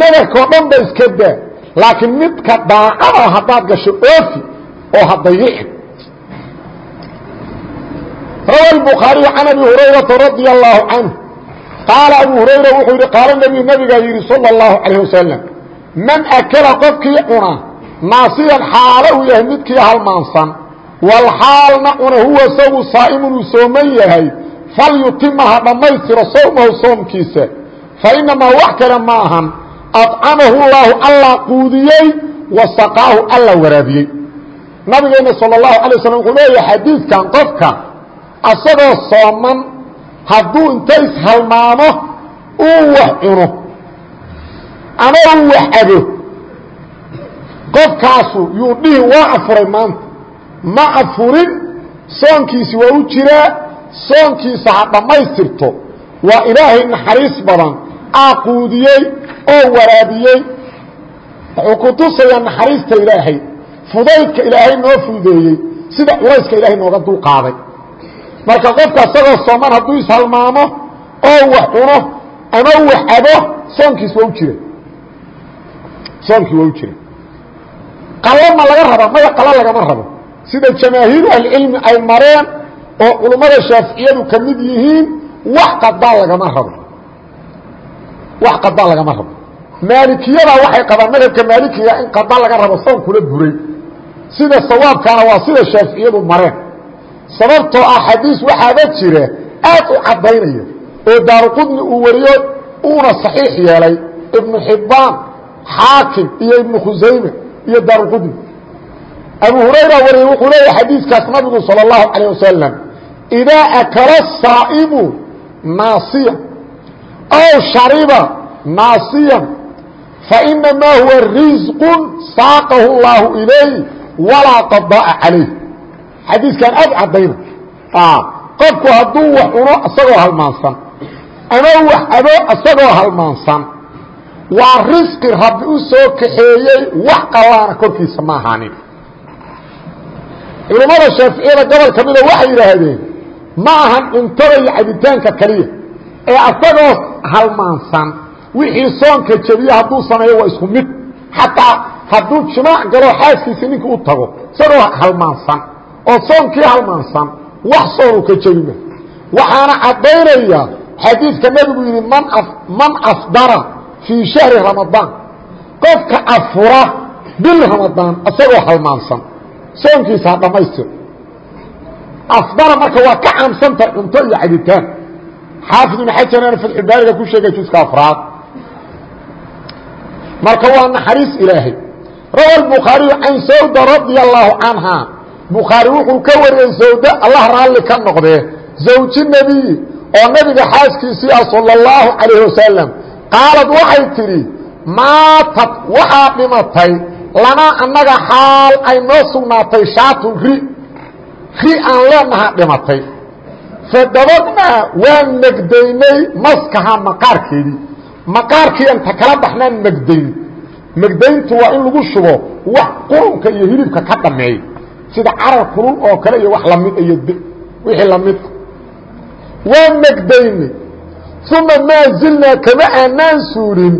S1: nadarkao dhan ba iska daa. Laakiin midka daacada haddaad gasho oofi oo ha dayicin rawa الbukhaariي can abi hurayraa radia الlahu canه qaala abu hurayra wuxuu yidhi qaala nebiyu nabigaa yidhi salى الlahu عalيه wasalam man akala qofkii cuna naasiyan xaalo uu yahay midkii halmaansan walxaalna cuna huwa isagu saa'imun uu sooman yahay falyutima ha dhammaystiro sowmahu soomkiisa fainamaa wax kale ma ahan acamahu laahu alla quudiyey wasaqaahu alla waraabiyey nabigeenna salى الlahu alay waslam wuxuu leeyahay xadiidkan qofka asagoo sooman hadduu inta ishalmaamo uu wax cuno. Ama uu wax abo. Qofkaasu yuu dhihi waa afuray maanta. Ma afurin soonkiisi waa u jiraa soonkiisa ha dhammaystirto. Waa ilaahay naxariis badan aaquudiyey oo waraabiyey. Wuxuu ku tusayaa naxariista ilaahay. Fudaydka ilaahay noo fududeeyey sida culayska ilaahay nooga dulqaaday marka qofka isagoo sooman hadduu ishalmaamo oo wax cuno ama wax abo soonkiis waa u jira soonkii waa u jira qalo ma laga rabaa maya qalo lagama rabo. Sida jamaahiiru ahlicilmi ay mareen oo culummada shaaficiyadu ka mid yihiin wax qadaa lagama rabo. Wax qadaa lagama rabo. Maalikiyada waxay qabaan madhabka maalikiga in qada laga rabo soonkula buray sida sawaabkaana waa sida shaaficiyadu mareen sababtoo ah xadiis waxaaba jira aad u caddaynaya oo daaruqudni uu wariyo uuna saxiix yeelay ibnu xibbaan xaakim iyo ibnu khusayme iyo daaruqudni abu hurayra wariyey wuxuu leeyahy xadiiskaas nabigu salى اllahu calيه wasalam idaa akala saa'imu naasiya aw shariba naasiyan fainamaa huwa risqu saaqahu اllahu ilayh walaa qada'a calayh xadiiskan aad caddayna qofku hadduu wax cuno isagoo halmaansan ama wax abo isagoo halmaansan waa risqi rabbi u soo kaxeeyey wax qallaana korkiisa ma ahaanin. Culammada shaaficiyada gobol ka mida waxay yidhaahdeen ma ahan cuntada iyo cabitaanka keliya ee asagoo halmaansan. Wixii soonka jebiye hadduu sameeyo waa isku mid. Xataa hadduu jimaac galoo xaaskiisi ninka u tago isagoo halmaansan oo soonkii halmaansan wax soonu ka jebima waxaana caddaynaya xadiidka nebigu yidhi man afdara fii shahri ramadaan qofka afura bil ramadaan isagoo halmaansan soonkiisa ha dhammaystir afdara marka waa ka caamsantahay cunto iyo cabitaan. Xaafid ibn xajarana fatxubaariga ku sheegay juska afraad. Marka waa naxariis ilaahay. Rawa bukhaariyu can sawda radia allaahu canha bukhaari wuxuu ka wariyey sawda allah raalli ka noqdee zawji nebiyi oo nabiga xaaskiisii ah sala اllahu calayh wasalam qaalad waxay tidhi maatad waxaa dhimatay lanaa annaga xaal ay noo sugnaatay shaatun ri. Ri aan leenahaa dhimatay. Fadabadnaa waan megdaynay maskaha maqaarkeedii. Maqaarkii anta kala baxnaan megdayn. Megdayntu waa in lagu shubo wax qurunka iyo hilibka ka dhameeya sida carar kulul oo kale iyo wax la mid iyo wixii la mid waan megdaynay uma maa zilnaa kama aanaan suulin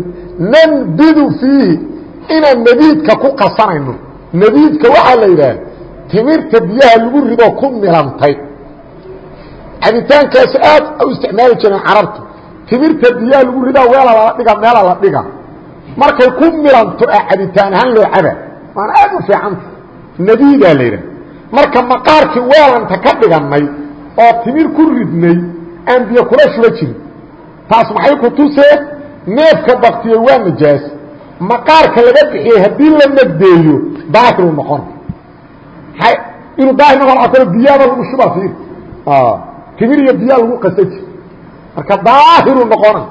S1: nanbidu fiihi inaan nebiidka ku qasanayno. Nebiidka waxaa la yidhaah timirta biyaha lagu ridoo ku milantay. Cabitaankaas aad u isticmaali jireen carabtu. Timirta biyaha lagu ridaa weela lala dhiga meela la dhiga markay ku milanto a cabitaan ahaan loo caba waana aad u fiicanta nebiidaa la yidhaah marka maqaarkii weelanta ka dhigannay oo timir ku ridnay aan biyo kula shuba jirin taas maxay ku tusee neefka baktiyey waa najaas. Maqaarka laga bixiyey haddii la magdeeyo daahiru noqon. Inuu daahir noqon a kale biyaaba lagu shuba fiir timir iyo biyaa lagu qasa jir marka daahiru noqona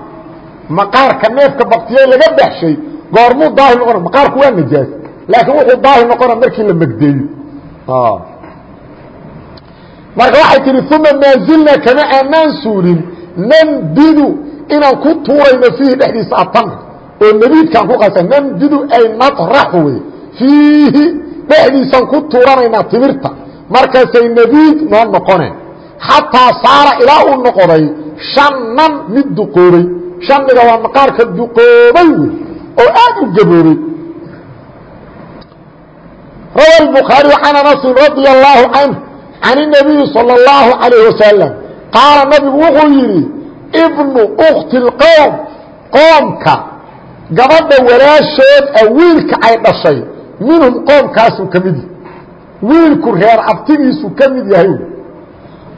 S1: maqaarka neefka baktiyey laga baxshay goormuu daahir noqona maqaarku waa najaas laakiin wuxuu daahir noqona markii la magdeeyo marka waxay tihi uma maa zilnaa kama aanaan suulin nanbidu inaan ku tuurayno fiihi dhexdiisa atamr oo nebiidkaan ku qasa nanbidu ay natraxu wey fiihi dhexdiisaan ku tuuranaynaa timirta markaasay nebiid noo noqoneen xataa saara ilaa uu noqday shannan mid duqoobay. Shaniga waa maqaarka duqoobay wey oo aad u gaboobay rawa الbukhaariyu can anasin radia allaahu canh can الnabiyi salى اllahu عalayh wasalam qaala nabigu wuxuu yidhi ibnu ukti اlqowm qoomka gabadha walaashood a wiilka ay dhashay minhum qoomkaasuu ka mid yahay wiilku reer abtigiisu ka mid yahay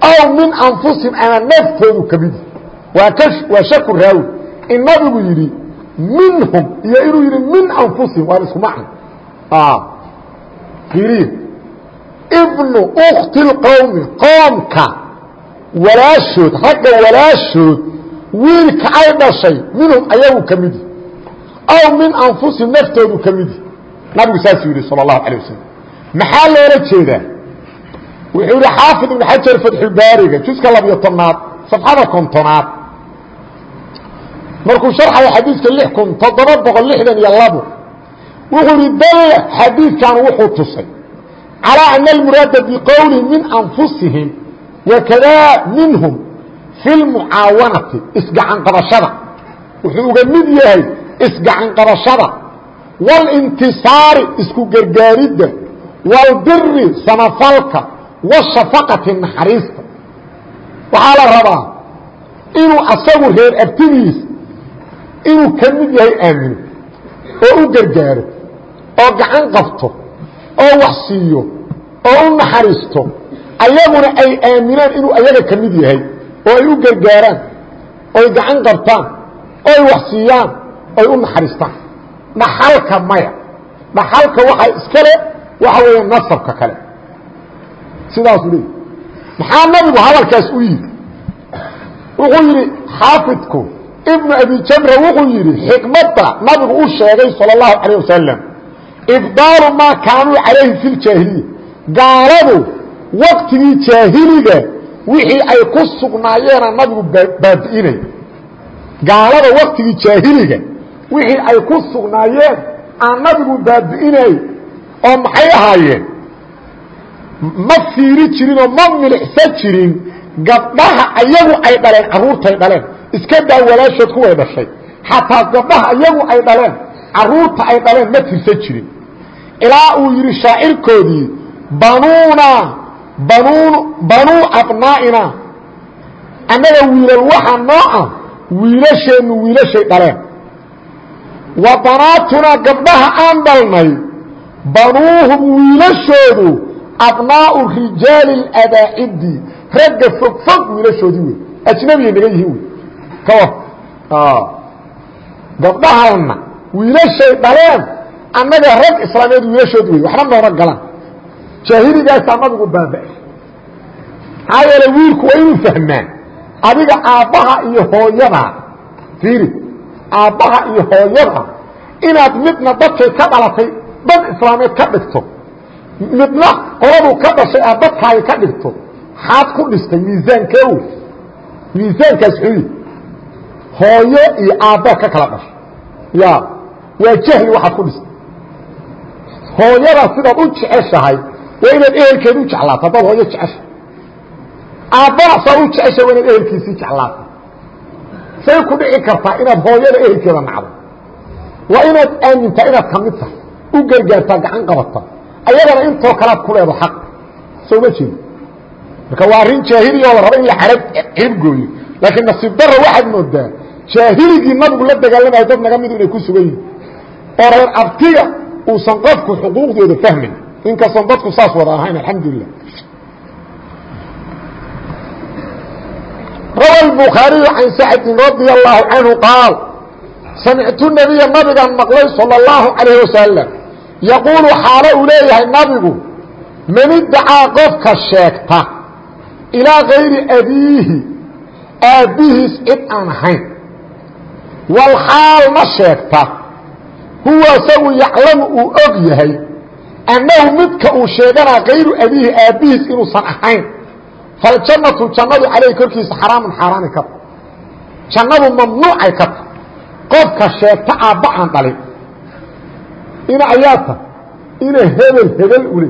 S1: aw min anfusihim ama naftoodu ka mid yahay waa shaku raawi in nabigu yidhi minhum iyo inuu yidhi min anfusihim waa isku macno iriya ibnu ukti اlqowmi qoomka walaashood ragga walaashood wiilka ay dhashay minhum ayagu ka midi aw min anfusihim naftoodu ka midi nabigu saasuu yidhi sal اlahu alيه wasalam maxaa loola jeedaa wuxuu yihi xaafid ibn xajar fatxubaariga juska labiyo tobnaad safxada kontonaad markuu sharxayo xadiidka lix kun toddoba boqol lixdan iyo labo wuxuu yihi dalla xadiidkan wuxuu tusay. Calىa ana almuraada biqowli min anfusihim wakadaa minhum fi lmucaawanati isgacan qabashada wuxuu uga mid yahay isgacan qabashada walintisaari isku gargaaridda. Wاlbiri samafalka. Washafaqati naxariista. Waxaa la rabaa inuu asagu reer abtigiis inuu ka mid yahay aamino oo u gargaaro oo gacan qabto oo wax siiyo oo u naxariisto ayaguna ay aaminaan inuu ayaga ka mid yahay oo ay u gargaaraan oy gacan qabtaan oy wax siiyaan oy u naxariistaan dhaxalka maya dhaxalka waxaa iskale waxa weeye nasabka kale sidaasuu leey maxaa nabigu hadalkaas u yidhi wuxuu yidhi xaafidku ibnu abi jamra wuxuu yidhi xikmadda nabigu u sheegay salى اlahu alيه wasalam ibdaalu maa kaanuu calayhi fi ljaahiliya gaaladu waktigii jaahiliga wixii ay ku sugnaayeena nabigu baabi'inay gaalada waktigii jaahiliga wixii ay ku sugnaayeen aan nabigu baabi'inay oo maxay ahaayeen ma fiiri jirin oo ma milixsan jirin gabdhaha ayagu ay dhaleen carruurtay dhaleen iska daa walaashood kuway dhashay xataa gabdhaha ayagu ay dhaleen carruurta ay dhaleen ma tirsan jirin. Ilaa uu yidhi shaacirkoodii banuuna banuun banuu abnaa'ina annaga wiilal waxa noo ah wiilasheennu wiilashay dhaleen. Wa banaatunaa gabdhaha aan dhalnay banuuhum wiilashoodu abnaau rijaali اadaacidi ragga fog fog wiilashoodii wey. Ajnabiyay naga yihiin wey. Kawa gabdhahanna wiilashay dhaleen annaga rag islaameed wiilashoodi wey waxna nooma galaan. Jaahiligaasa nabigu baaba-ay. Maxaa yeele wiilku waa inuu fahmaa adiga aabbaha iyo hooyada fiiri aabbaha iyo hooyada inaad midna dadkay ka dhalatay dad islaameed ka dhigto. Midna qoladu ka dhashay aad dadkaaga ka dhigto. Xaad ku dhistay miisaankee wey miisaankaas xuyi hooyo iyo aabba ka kala dhashay. Ya waa jahli waxaad ku dhistay hooyada sidaad u jeceshahay waa inaad ehelkeed u jeclaato haddaad hooyo jeceshahay. Aabbana saa u jeceshahay waa inaad ehelkiisii jeclaato say ku dhici kartaa inaad hooyada ehelkeeda nacdo. Waa inaad aamintaa inaad ka mid tahay u gargaartaa gacan qabata. Ayadana intoo kalead ku leedo xaq. Soo ma jeedo marka waa arrin jaahiliya oo la rabo in la xarab ciribgooyo laakiin nasiib daro waxaad moodaa jaahiligii nabigu la dagaalamayo dad naga midu inay ku sugan yihiin oo reer abtiga uusan qofku xuquuqdooda fahmayn inkastoon dadku saas wada ahayn alxamdulilah rawa الbukhaariyu can sacdin radi allahu canhu qaal samictu nabiya nabigaan maqlay salى اllahu calayh wasalam yaquulu xaalo uu leeyahay nabigu man iddacaa qofka sheegta ilaa kayri abiihi aabbihiis cid aan ahayn walxaalna sheegta huwa isagu yaclamu uu og yahay annahu midka uu sheeganaa kayru abiihi aabbihiis inuusan ahayn. Faljannatu jannadu calayhi korkiisa xaraamun xaaraani ka ta jannadu mamnuucay ka ta qofka sheegta aabba aan dhalin. Ina ayaa ta ina hebel hebel ule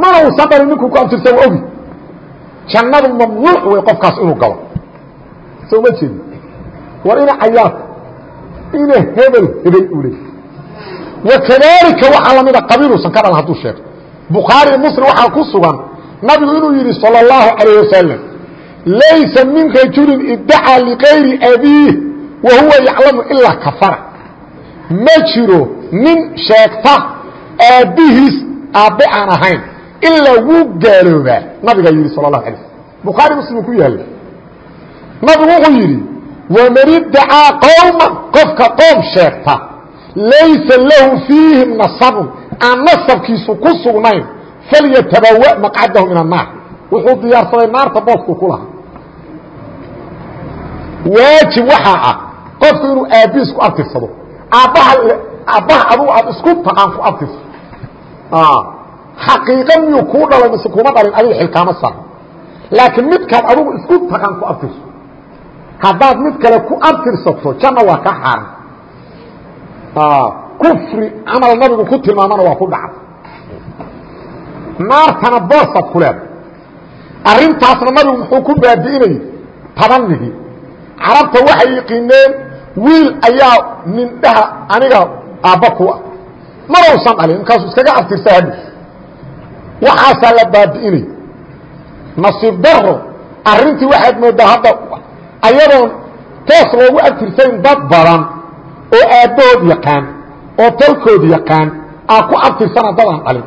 S1: mana uusan dhalin ninkuu ku abtirsan waa ogi. Jannadu mamnuuc wey qofkaas inuu galo. Soo ma jeedi war ina cayaata ina hebel hebel ule wakadaalika waxaa lamida qabiiluusan ka dhalan hadduu sheegto bukhaari muslim waxaa ku sugan nabigu inuu yidhi salى اllahu عalayه wasalam laysa min rajulin iddacaa likayri abiih wa huwa yaclamu ilaa kafara ma jiro nin sheegta aabbihiis aabbe aan ahayn ilaa wuu gaaloobaa nabigaa yidhi sal اlahu alay slm bukhaari muslim ku yaalla nabigu wuxuu yidhi waman iddacaa qowma qofka qoom sheegta laysa lahu fiihim nasabun. Aan nasabkiisu ku sugnayn falyatabawa maqcadahu min annaar wuxuu diyaarsaday naarta booskuu ku lahaa. Waajib waxaa ah qofku inuu aabiis ku abtirsado aabbaha aabbaha adugu aad isku taqaan ku abtirso xaqiiqa miyuu kuu dhalay mise kuma dhalin adiga xilkaama saar laakiin midkaad adugu isku taqaan ku abtirso haddaad mid kale ku abtirsato janna waa ka xaaran kufri camal nabigu ku tilmaamana waa ku dhacay. Naartana boosaad ku leeda arrintaasna nabigu muxuu ku baabi'inayay tabanigii. Carabta waxay yiqiineen wiil ayaa nindhaha aniga aabba ku ah. Marausan dhalin markaasuu iskaga abtirsaa hadhi waxaasaa la baabi'inay nasiib daro arrintii waxaad mooddaa hadda ayadoon toos loogu abtirsayn dad badan oo aabbahood yaqaan oo tolkood yaqaan aa ku abtirsana dadaan dhalin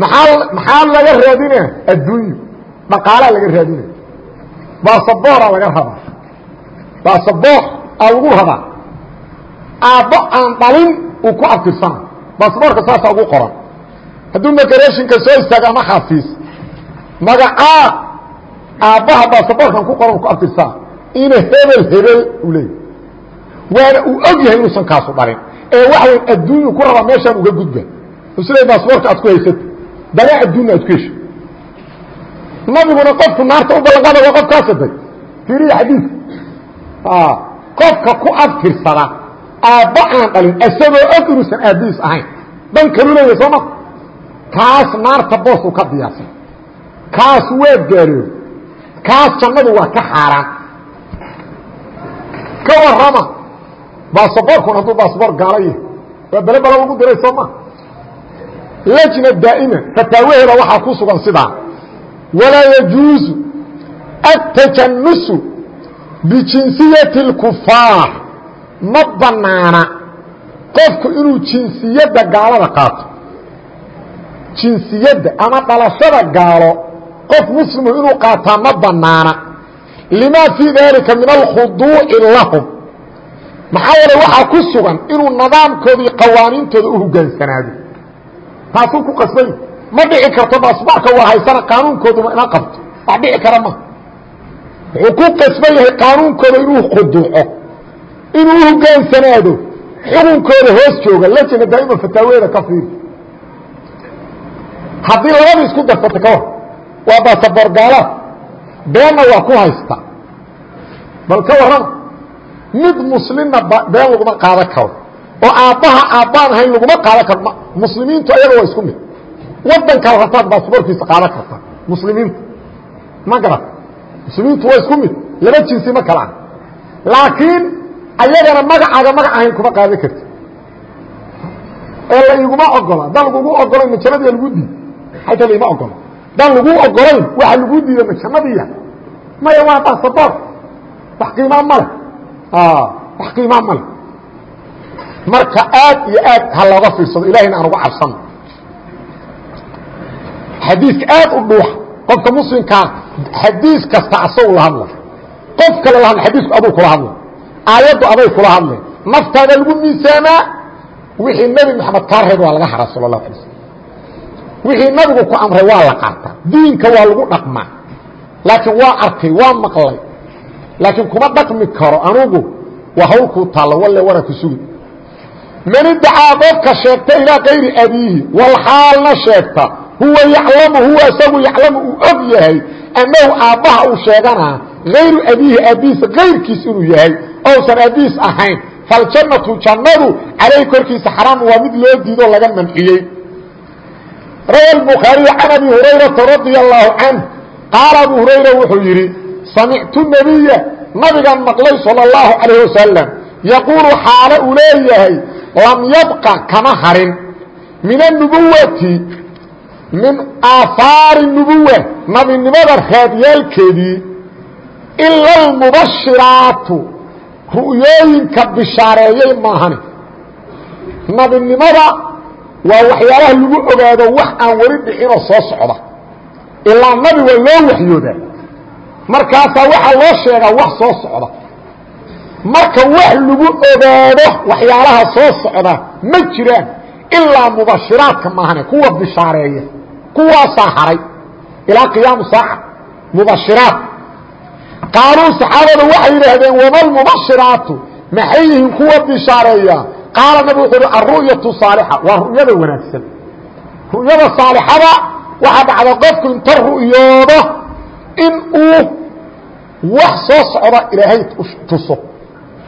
S1: maxaa maxaa laga raadina adduunyo dhaqaalaa laga raadinaya basaboora laga rabaa. Basaboor aa lagu rabaa. Aabbo aan dhalin uu ku abtirsana basaboorka saasa ugu qoran. Hadduu makareeshinka soo istaago ama khafiis magacaa aabbaha basaboorkan ku qoran ku abtirsana ina hebel hebel u leeyay waana uu og yahay inuusan kaasu dhalin ee waxawy adduunyu ku rabaa meeshaan uga gudba. Sida basaboorka aad ku haysato dana adduunna aad ku hesho nabiguna qofku naarta u ballanqaada waa qof kaasaday fiiriya xadiidka qofka ku abtirsada aabba aan dhalin isagoo og inuusan aabbihiis ahayn. Dan kalu leeya soo ma. Kaas naarta boosuu ka diyaarsan. Kaas waa gaaloob kaas jannadu waa ka xaaraan. Ka warrama baasaboorkun hadduu baasaboor gaala yahay. Waa bele bala lagu diray soo ma. Lajna daa'ima fataawaheeda waxaa ku sugan sidaa. Walaa yajuuzu atajanusu bijinsiyati اlkufaar ma banaana qofku inuu jinsiyadda gaalada qaato. Jinsiyadda ama dhalashada gaalo qof muslimu inuu qaataa ma banaana limaa fii daalika min alkhuduuci lahum maxaa yeele waxaa ku sugan inuu nidaamkooda iyo qawaaniintooda u hogaansanaado taasuu ku qasbay. Ma dhici karto baasbaarka waa haysana qaanuunkooduma ina qabto. Wax dhici kara ma. Wuxuu ku qasban yahay qaanuunkooda inuu khuduuco inuu u hogaansanaado. Xukunkooda hoos jooga lajna daa'ima fataaweeda ka fiiri. Haddii labada isku darsata ka war waa baasaboor gaalaad beenna waa ku haysta. Bal ka warrama mid muslimna been laguma qaadan karo. Oo aabbaha aabbaan ahayn laguma qaadan karo. Muslimiintu ayaga waa isku mid. Wadankaad rabtaad baasaboorkiisa qaadan karta. Muslimiinta ma garat muslimiintu waa isku mid. Laba jinsi ma kala ah laakiin ayagana magacaaga magac ahayn kuma qaadan karti. Ee la iguma ogola haddaan lagugu ogolayn ma jannadiya lagu diid xayta laima ogola haddaan lagu ogolayn waxa lagu diida ma jannadiya maya waa baasaboor. Wax qiimaa male wax qiimaa male marka aad iyo aad ha looga fiirsado ilahayna aan uga cabsano xadiiska aad u dhuuxa qofka muslimkaa xadiis kasta asagu la hadla qof kale la hadla xadiisku aduu kula hadla aayaddu aday kula hadle naftaada lagu miisaamaa wixii nebi moxamed kaa reeb waa laga hara sala اlahu alay slm wixii nabigu ku amray waa la qaataa diinka waa lagu dhaqmaa. Laakiin waa arkay waa maqlay laakiin kuma dhaqmi karo. Anugu waa hawlkuu taallo walle wara ku sugi. Man idacaa qofka sheegta ilaa kayri abiihi walxaalna sheegta huwa yaclamu huwa isagu yaclamu uu og yahay annahu aabbaha uu sheeganaa hayru abiihi aabbihiisa kayrkiis inuu yahay ousan aabbihiis ahayn. Faljannatu jannadu calayhi korkiisa xaraam waa mid loo diidoo laga manciyey. Rawa bukhaariyu can abi hurayrata radia allaahu canh qaala abu hurayra wuxuu yidhi samictu nebiya nabigan maqlay sala اllahu calayh wasalam yaquulu xaalo uu leeyahay lam yabqa kama harin. Min anubuwati min aahaari nubuwa nabinimada raadyaalkeedii ila almubashiraatu ru'yooyinka bishaareeyey maahane nabinimada waa waxyaalaha lagu ogaado wax aan weli dhicinoo soo socda. Ilaa nabi waa loo waxyoodaa markaasaa waxaa loo sheegaa wax soo socda. Marka wax lagu ogaado waxyaalaha soo socda ma jiraan. Ilaa mubashiraadka maahane kuwa bishaareeya kuwaasaa haray. Ilaa qiyaamu saaca mubashiraat qaaluu saxaabadu waxay yidhaahdeen wamalmubashiraatu maxay yihiin kuwa bishaareeya? Qaala nabig wuxuu uhi alru'yatu saalixa. Waa ru'yada wanaagsan. Ru'yada saalixada waxaa dhacda qofku inta ru'yoodo in uu wax soo socda ilaahay tuso.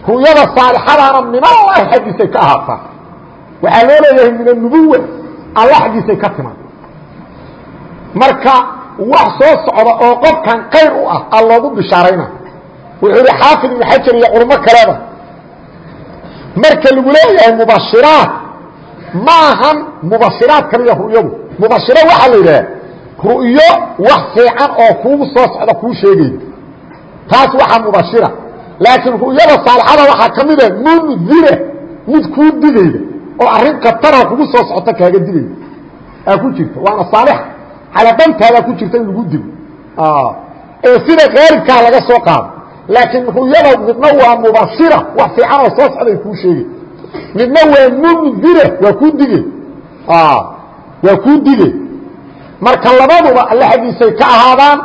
S1: Ru'yada saalixadaana min allahi xaggiisay ka ahaataa waxaa loo leeyahay min anubuwa alla xaggiisay ka timaad marka wax soo socda oo qofkan kayr u ah a loogu bishaarayna. Wuxuu ihi xaafid ibnu xajar iyo culimo kaleba marka lagu leeyahay mubashiraat ma ahan mubashiraat kaliya ru'yadu. Mubashiro waxaa la yidhaha ru'yo wax fiican oo kuugu soo socda kuu sheegayda taas waxaa mubashira. Laakiin ru'yada saalixada waxaa ka mida mundira mid kuu digayda oo arrin katara kugu soo socota kaaga digayda. Aa ku jirta waana saalixa xaladantaada ku jirta in lagu digo. Ee sida qaalibkaa laga soo qaado. Laakiin ru'yada midna waa mubashira wax fiican oo soo socday kuu sheegay. Midna waa mundira waa kuu dige waa kuu dige marka labaduba alle xaggiisay ka ahaadaan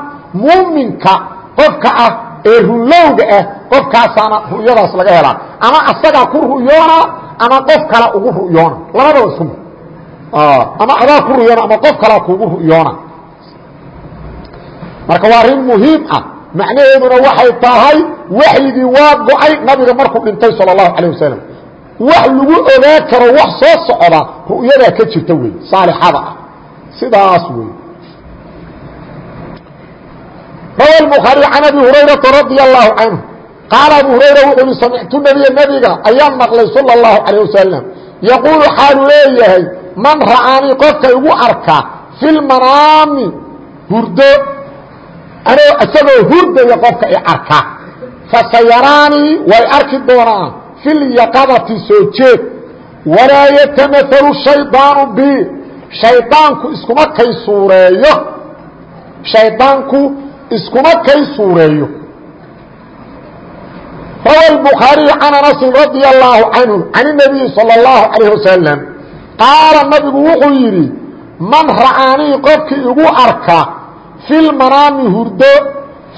S1: muuminka qofka ah ee runlowga ah qofkaasaana ru'yadaas laga helaa ama asagaa ku ru'yoona ama qof kala ugu ru'yoona labadaba isku mid ama adaa ku ru'yoona ama qof kalaa kuugu ru'yoona marka waa arrin muhiim ah macnaheeduna waxay tahay waxyigii waa go-ay nabiga markuu dhintay salى الlahu عalيه wasalam wax lagu ogaa karo wax soo socda ru'yadaa ka jirta wey saalixada ah sidaas wey rawa bukhaari can abi hurayraa radia allahu canhu qaala abu hurayra wuxuu uhi samictu nebiya nebiga ayaan maqlay sala اllahu calayh wasalam yaquulu xaalu leeyahay man racanii qofka igu arka fi lmanaami hurdo anoo isagoo hurdaya qofka i arka fasayaraanii way arki doonaan fi lyaqadati soo jeed. Walaa yatamaalu shaydaanu bi shaydaanku iskuma kay suureeyo shaydaanku iskuma kay suureeyo rawa الbukhaariyu can anasin radia allahu canhu can الnabiyi salى اllahu calayh wasalam qaala nabigu wuxuu yidhi man ra'aanii qofkii igu arka fi lmanaami hurdo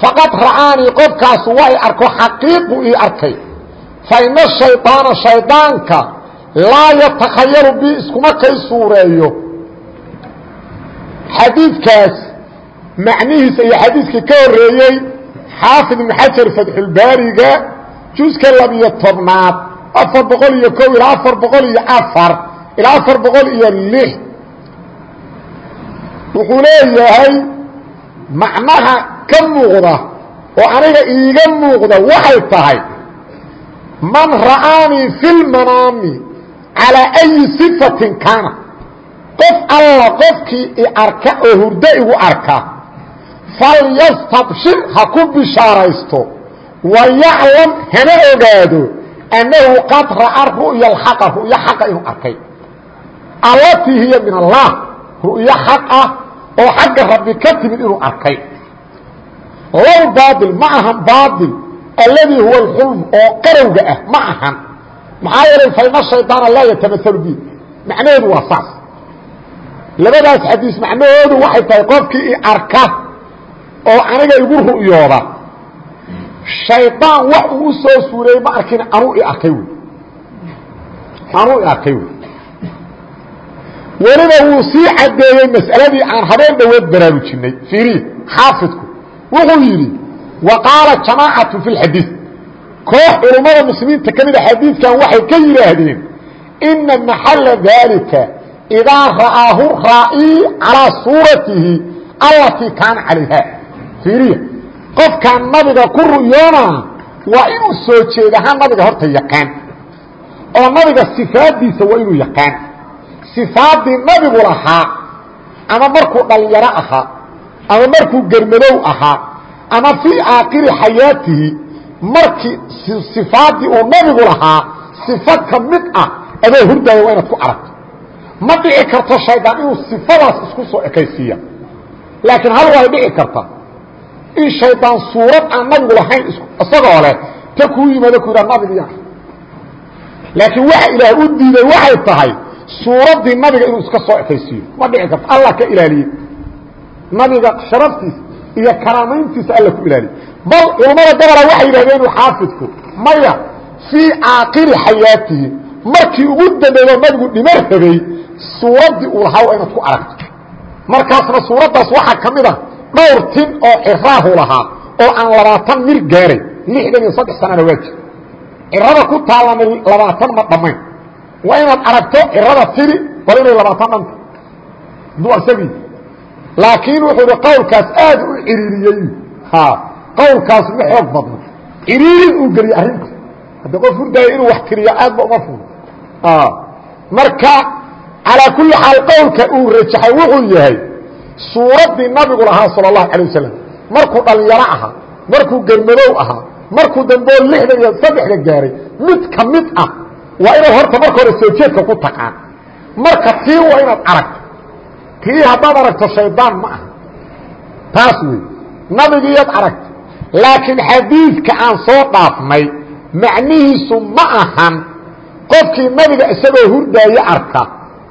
S1: faqad ra'aanii qofkaas way arko xaqiiqu ii arkay fa ina shayطaana shaydaanka laa yatakhayalu bi iskuma kay suureeyo xadiidkaas macnihiisa iyo xadiidkii ka horeeyey xaafid ibn xajar fatxulbaariga juska labiyo tobnaad afar boqol iyo ko ilaa afar boqol iyo afar ilaa afar boqol iyo lix wuxuu leeyahay macnaha ka muuqda oo aniga iiga muuqda waxay tahay man ra'aanii fi lmanaami calaa ayi sifatin kaana qof alla qofkii i arka oo hurdo igu arka falyastabshir ha ku bishaaraysto. Wayaclam hana ogaado annahu qad ra'a ru'ya اxaqa ru'yo xaqa inuu arkay. Allatii hiya min allah ru'yo xaq ah oo xagga rabbi ka timid inuu arkay. Low baail ma ahan baail alladii huwa alxulm oo qarowga ah ma ahan. Maxaa yeelay faina shayطaana laa yatamaalu bi macnaheedu waa saas labadaas xadiis macnahoodu waxay tahay qofkii i arka oo aniga igu ru'yooda. Shayطaan wax uu soo suureeyey ma arkin anuu i arkay wy anuu i arkay wy weliba wuu sii caddeeyey mas'aladii aan habeen dhoweed baraarujinay. Fiiriya xaafidku. Wuxuu yidhi wa qaala jamaacatu fi lxadiid koox culummada muslimiinta ka mida xadiidkan waxay ka yidhaahdeen ina maxalla daalika idaa ra'aahu raa'ii calaa suuratihi allatii kaana calayha fiiriya qofkaan nabiga ku ru'yoonaa waa inuu soo jeed ahaan nabiga horta yaqaan oo nabiga sifaadiisa waa inuu yaqaan sifaadii nabigu lahaa ama markuu dhalinyaro ahaa ama markuu germadow ahaa ama fii aakhiri xayaatihi markii sifaadii uu nabigu lahaa sifad ka mid ah adoo hurdaaya waa inaad ku aragto ma dhici karto shaydaan inuu sifadaas isku soo ekaysiiya. Laakiin hal way dhici karta. In shaydaan suurad aan nabigu lahayn isagoo leh ta kuu yimaado ku yidhah nabigiya laakiin waxa ilaah u diiday waxay tahay suuraddii nabiga inuu iska soo ekaysiiyo. Ma dhici karto allah ka ilaaliye. Nabiga sharaftiisa iyo karaamayntiisa alla ku ilaaliyo bal culammada gabola waxay yidhahdeen xaafidku maya fii caaqiri xayaatihi markii ugu dambeeyo nabigu dhimar rabay suuraddii uu lahaa inaad ku aragto. Markaasna suuraddaas waxaa ka mid a dhowr tin oo ciraahu lahaa oo aan labaatan mil gaaray lixdan iyo saddex sanana waa jir. Cirada ku taalana labaatan ma dhammayn. Waa inaad aragto cirada tiri bal inay labaatan dhanta du isagii laakiin wuxuu hi qawlkaas aad u ciriiriyey. Qawlkaas ma xoog badno ciriirin uu geliyey arrinta hadda qof hurdaayo inuu wax tiriyo aad ba uma fudo marka calaa kulli xaal qowlka uu rajaxay wuxuu yahay suuraddii nabigu lahaa sala allahu calay wasalam markuu dhalinyaro ahaa markuu germadow ahaa markuu damboo lixdan iyo saddexda gaaray mid ka mid ah waa inaad horta marka hore soo jeedka ku taqaan marka tii waa inaad aragto tii haddaad aragto shaydaan ma aha taas wey nabigiiyaad aragto laakiin xadiidka aan soo dhaafnay macnihiisu ma ahan qofkii nabiga isagoo hurdaaye arka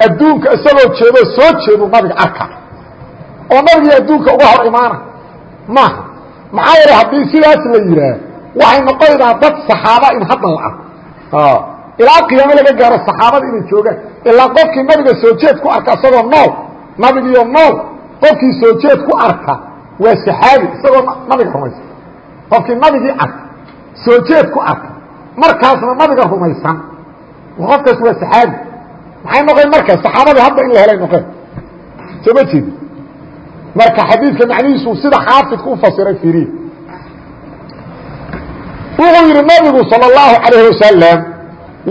S1: adduunka isagoo jeedoo soo jeedu nabiga arka. Oo nabigii adduunka uga hor imaana. Maaha maxaa yeele haddii sidaas la yidhaah waxay noqonaydaa dad saxaaba in hadda la ilaa qiyaamo laga gaaro saxaabada inay joogaan. Ilaa qofkii nabiga soo jeed ku arka isagoo nool nabigiiyo nool qofkii soo jeed ku arka waa saxaabi isagoo nabiga rumaysan. Qofkii nabigii arka soo jeed ku arka. Markaasna nabiga rumaysan qofkaas waa saxaabi maxay noqeen marka saxaabadii hadda in la helay noqeen soo ma jeedi marka xadiidka macnihiisu sida xaafidku u fasiray fiiriye wuxuu yidhi nabigu salى الlahu عalayه wasalam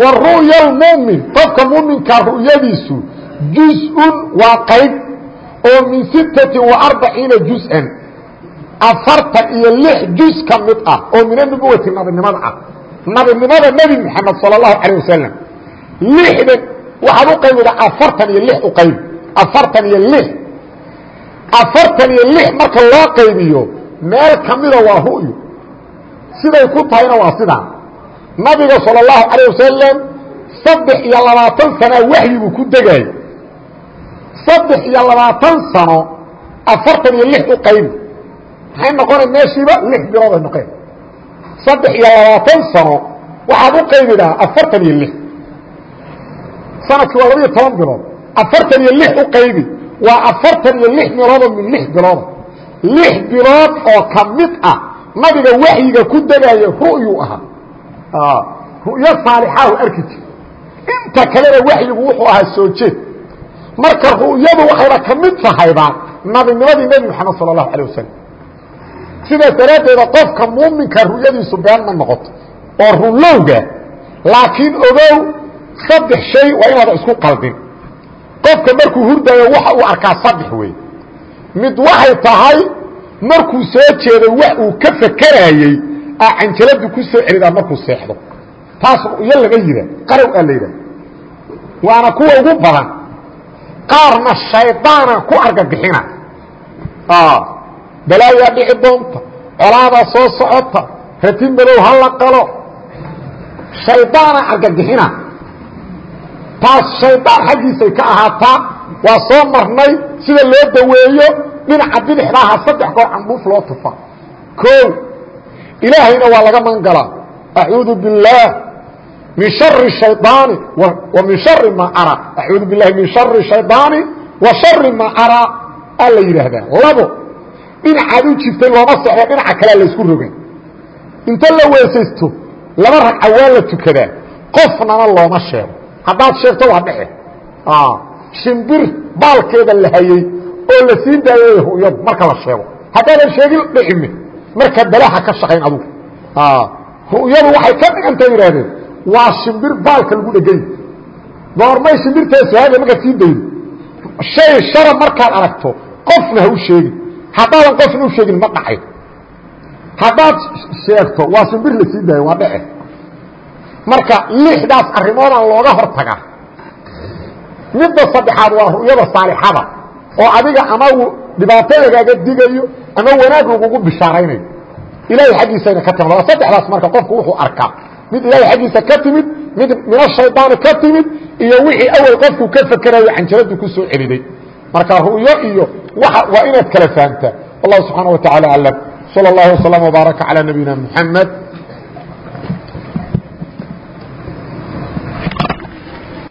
S1: wa ru'ya اlmumin qofka muminkaa ru'yadiisu juz-un waa qayb oo min sittati وaarbaciina juz-an afartan iyo lix juz ka mid ah oo min anubuwati nabinimada ah nabinimada nebi moxamed salى الlahu عalيه wasalam lixdan waxaad u qaybidaa afartan iyo lix u qaybi afartan iyo lix afartan iyo lix marka loo qaybiyo meel ka mida waa ru'yo siday ku tahayna waa sidaa nabiga salى الlahu عalيه wasalam saddex iyo labaatan sanaa waxyigu ku degaay saddex iyo labaatan sano afartan iyo lix u qaybi maxay noqona meeshiiba lix bilood ay noqeen saddex iyo labaatan sano waxaad u qaybidaa afartan iyo lix sannadkii waa labaiyo toban bilood. Afartan iyo lix u qaybi. Waa afartan iyo lix biloodoo min lix bilooda lix bilood oo ka mid ah nabiga waxyiga ku degaayo ru'yuu ahaa. Ru'yo saalixaahu arki jir inta kalena waxyigu wuxuu ahaa soo jeed. Marka ru'yadu waxayba ka mid tahayba nabinimadii nebi moxamed sala allahu alay wasalam sidaas daraaddeeda qofka muuminka ru'yadiisu been ma noqoto oo runlowga laakiin ogow saddex shay waa inaada isku qaldin qofka markuu hurdaayo waxa uu arkaa saddex wey mid waxay tahay markuu soo jeedo wax uu ka fakeraayey aa canjaladu ku soo celidaa markuu seexdo. Taas ru'yo laga yidha qarow aa la yidhaha waana kuwa ugu badan. Qaarna shaydaana ku argagixina. Balaayaa dhici doonta colaadaa soo socota ratin madow ha la qalo. Shaydaana argagixina taas shaydaan xaggiisay ka ahaataa waa soo marnay sida loo daweeyo dhinaca bidixdaaha saddex goor candhuuf loo tufa o ilaahayna waa laga magan galaa acuudu biاllaah min shari shayطaani wa min shari maa araa acuudu bilahi min shari shayطaani wa shari maa araa aa la yidhaahdaa labo dhinacaad u jirtay looma sexdo dhinaca kalea laysku roga inta la weesaysto laba ragca waa la tukadaa qofnana looma sheego haddaad sheegto waa dhece shimbir baalkeeda la hayey oo la sii daayay ru'yadu marka la sheego. Haddaadan sheegin dhicime marka balaha ka shaqayn adugu. Ru'yadu waxay ka dhiganta yidhaahdeen waa shimbir baalka lagu dhegay. Goormay shimbirtaasu haada markaad sii daydo shay shara markaad aragto qofna ha u sheegin. Haddaadan qofna u sheegin ma dhacay. Haddaad sheegto waa shimbir la sii daayo waa dhece marka lixdaas arrimoodaan looga hor tagaa midda saddexaad waa ru'yada saalixada oo adiga ama dhibaato lagaaga digayo ama wanaag lagugu bishaaraynayo ilahay xaggiisayna ka timid waa saddexdaas marka qofku wuxuu arkaa mid ilahay xaggiisa ka timid mid min ashaydaani ka timid iyo wixii awel qofku ka fekerayo canjaladu ku soo celiday marka ru'yo iyo waa waa inaad kala fahamtaa wallahu subxaana wa taعala aclam slى اllah وsلم وbaaraka عalى nabiyina mحamed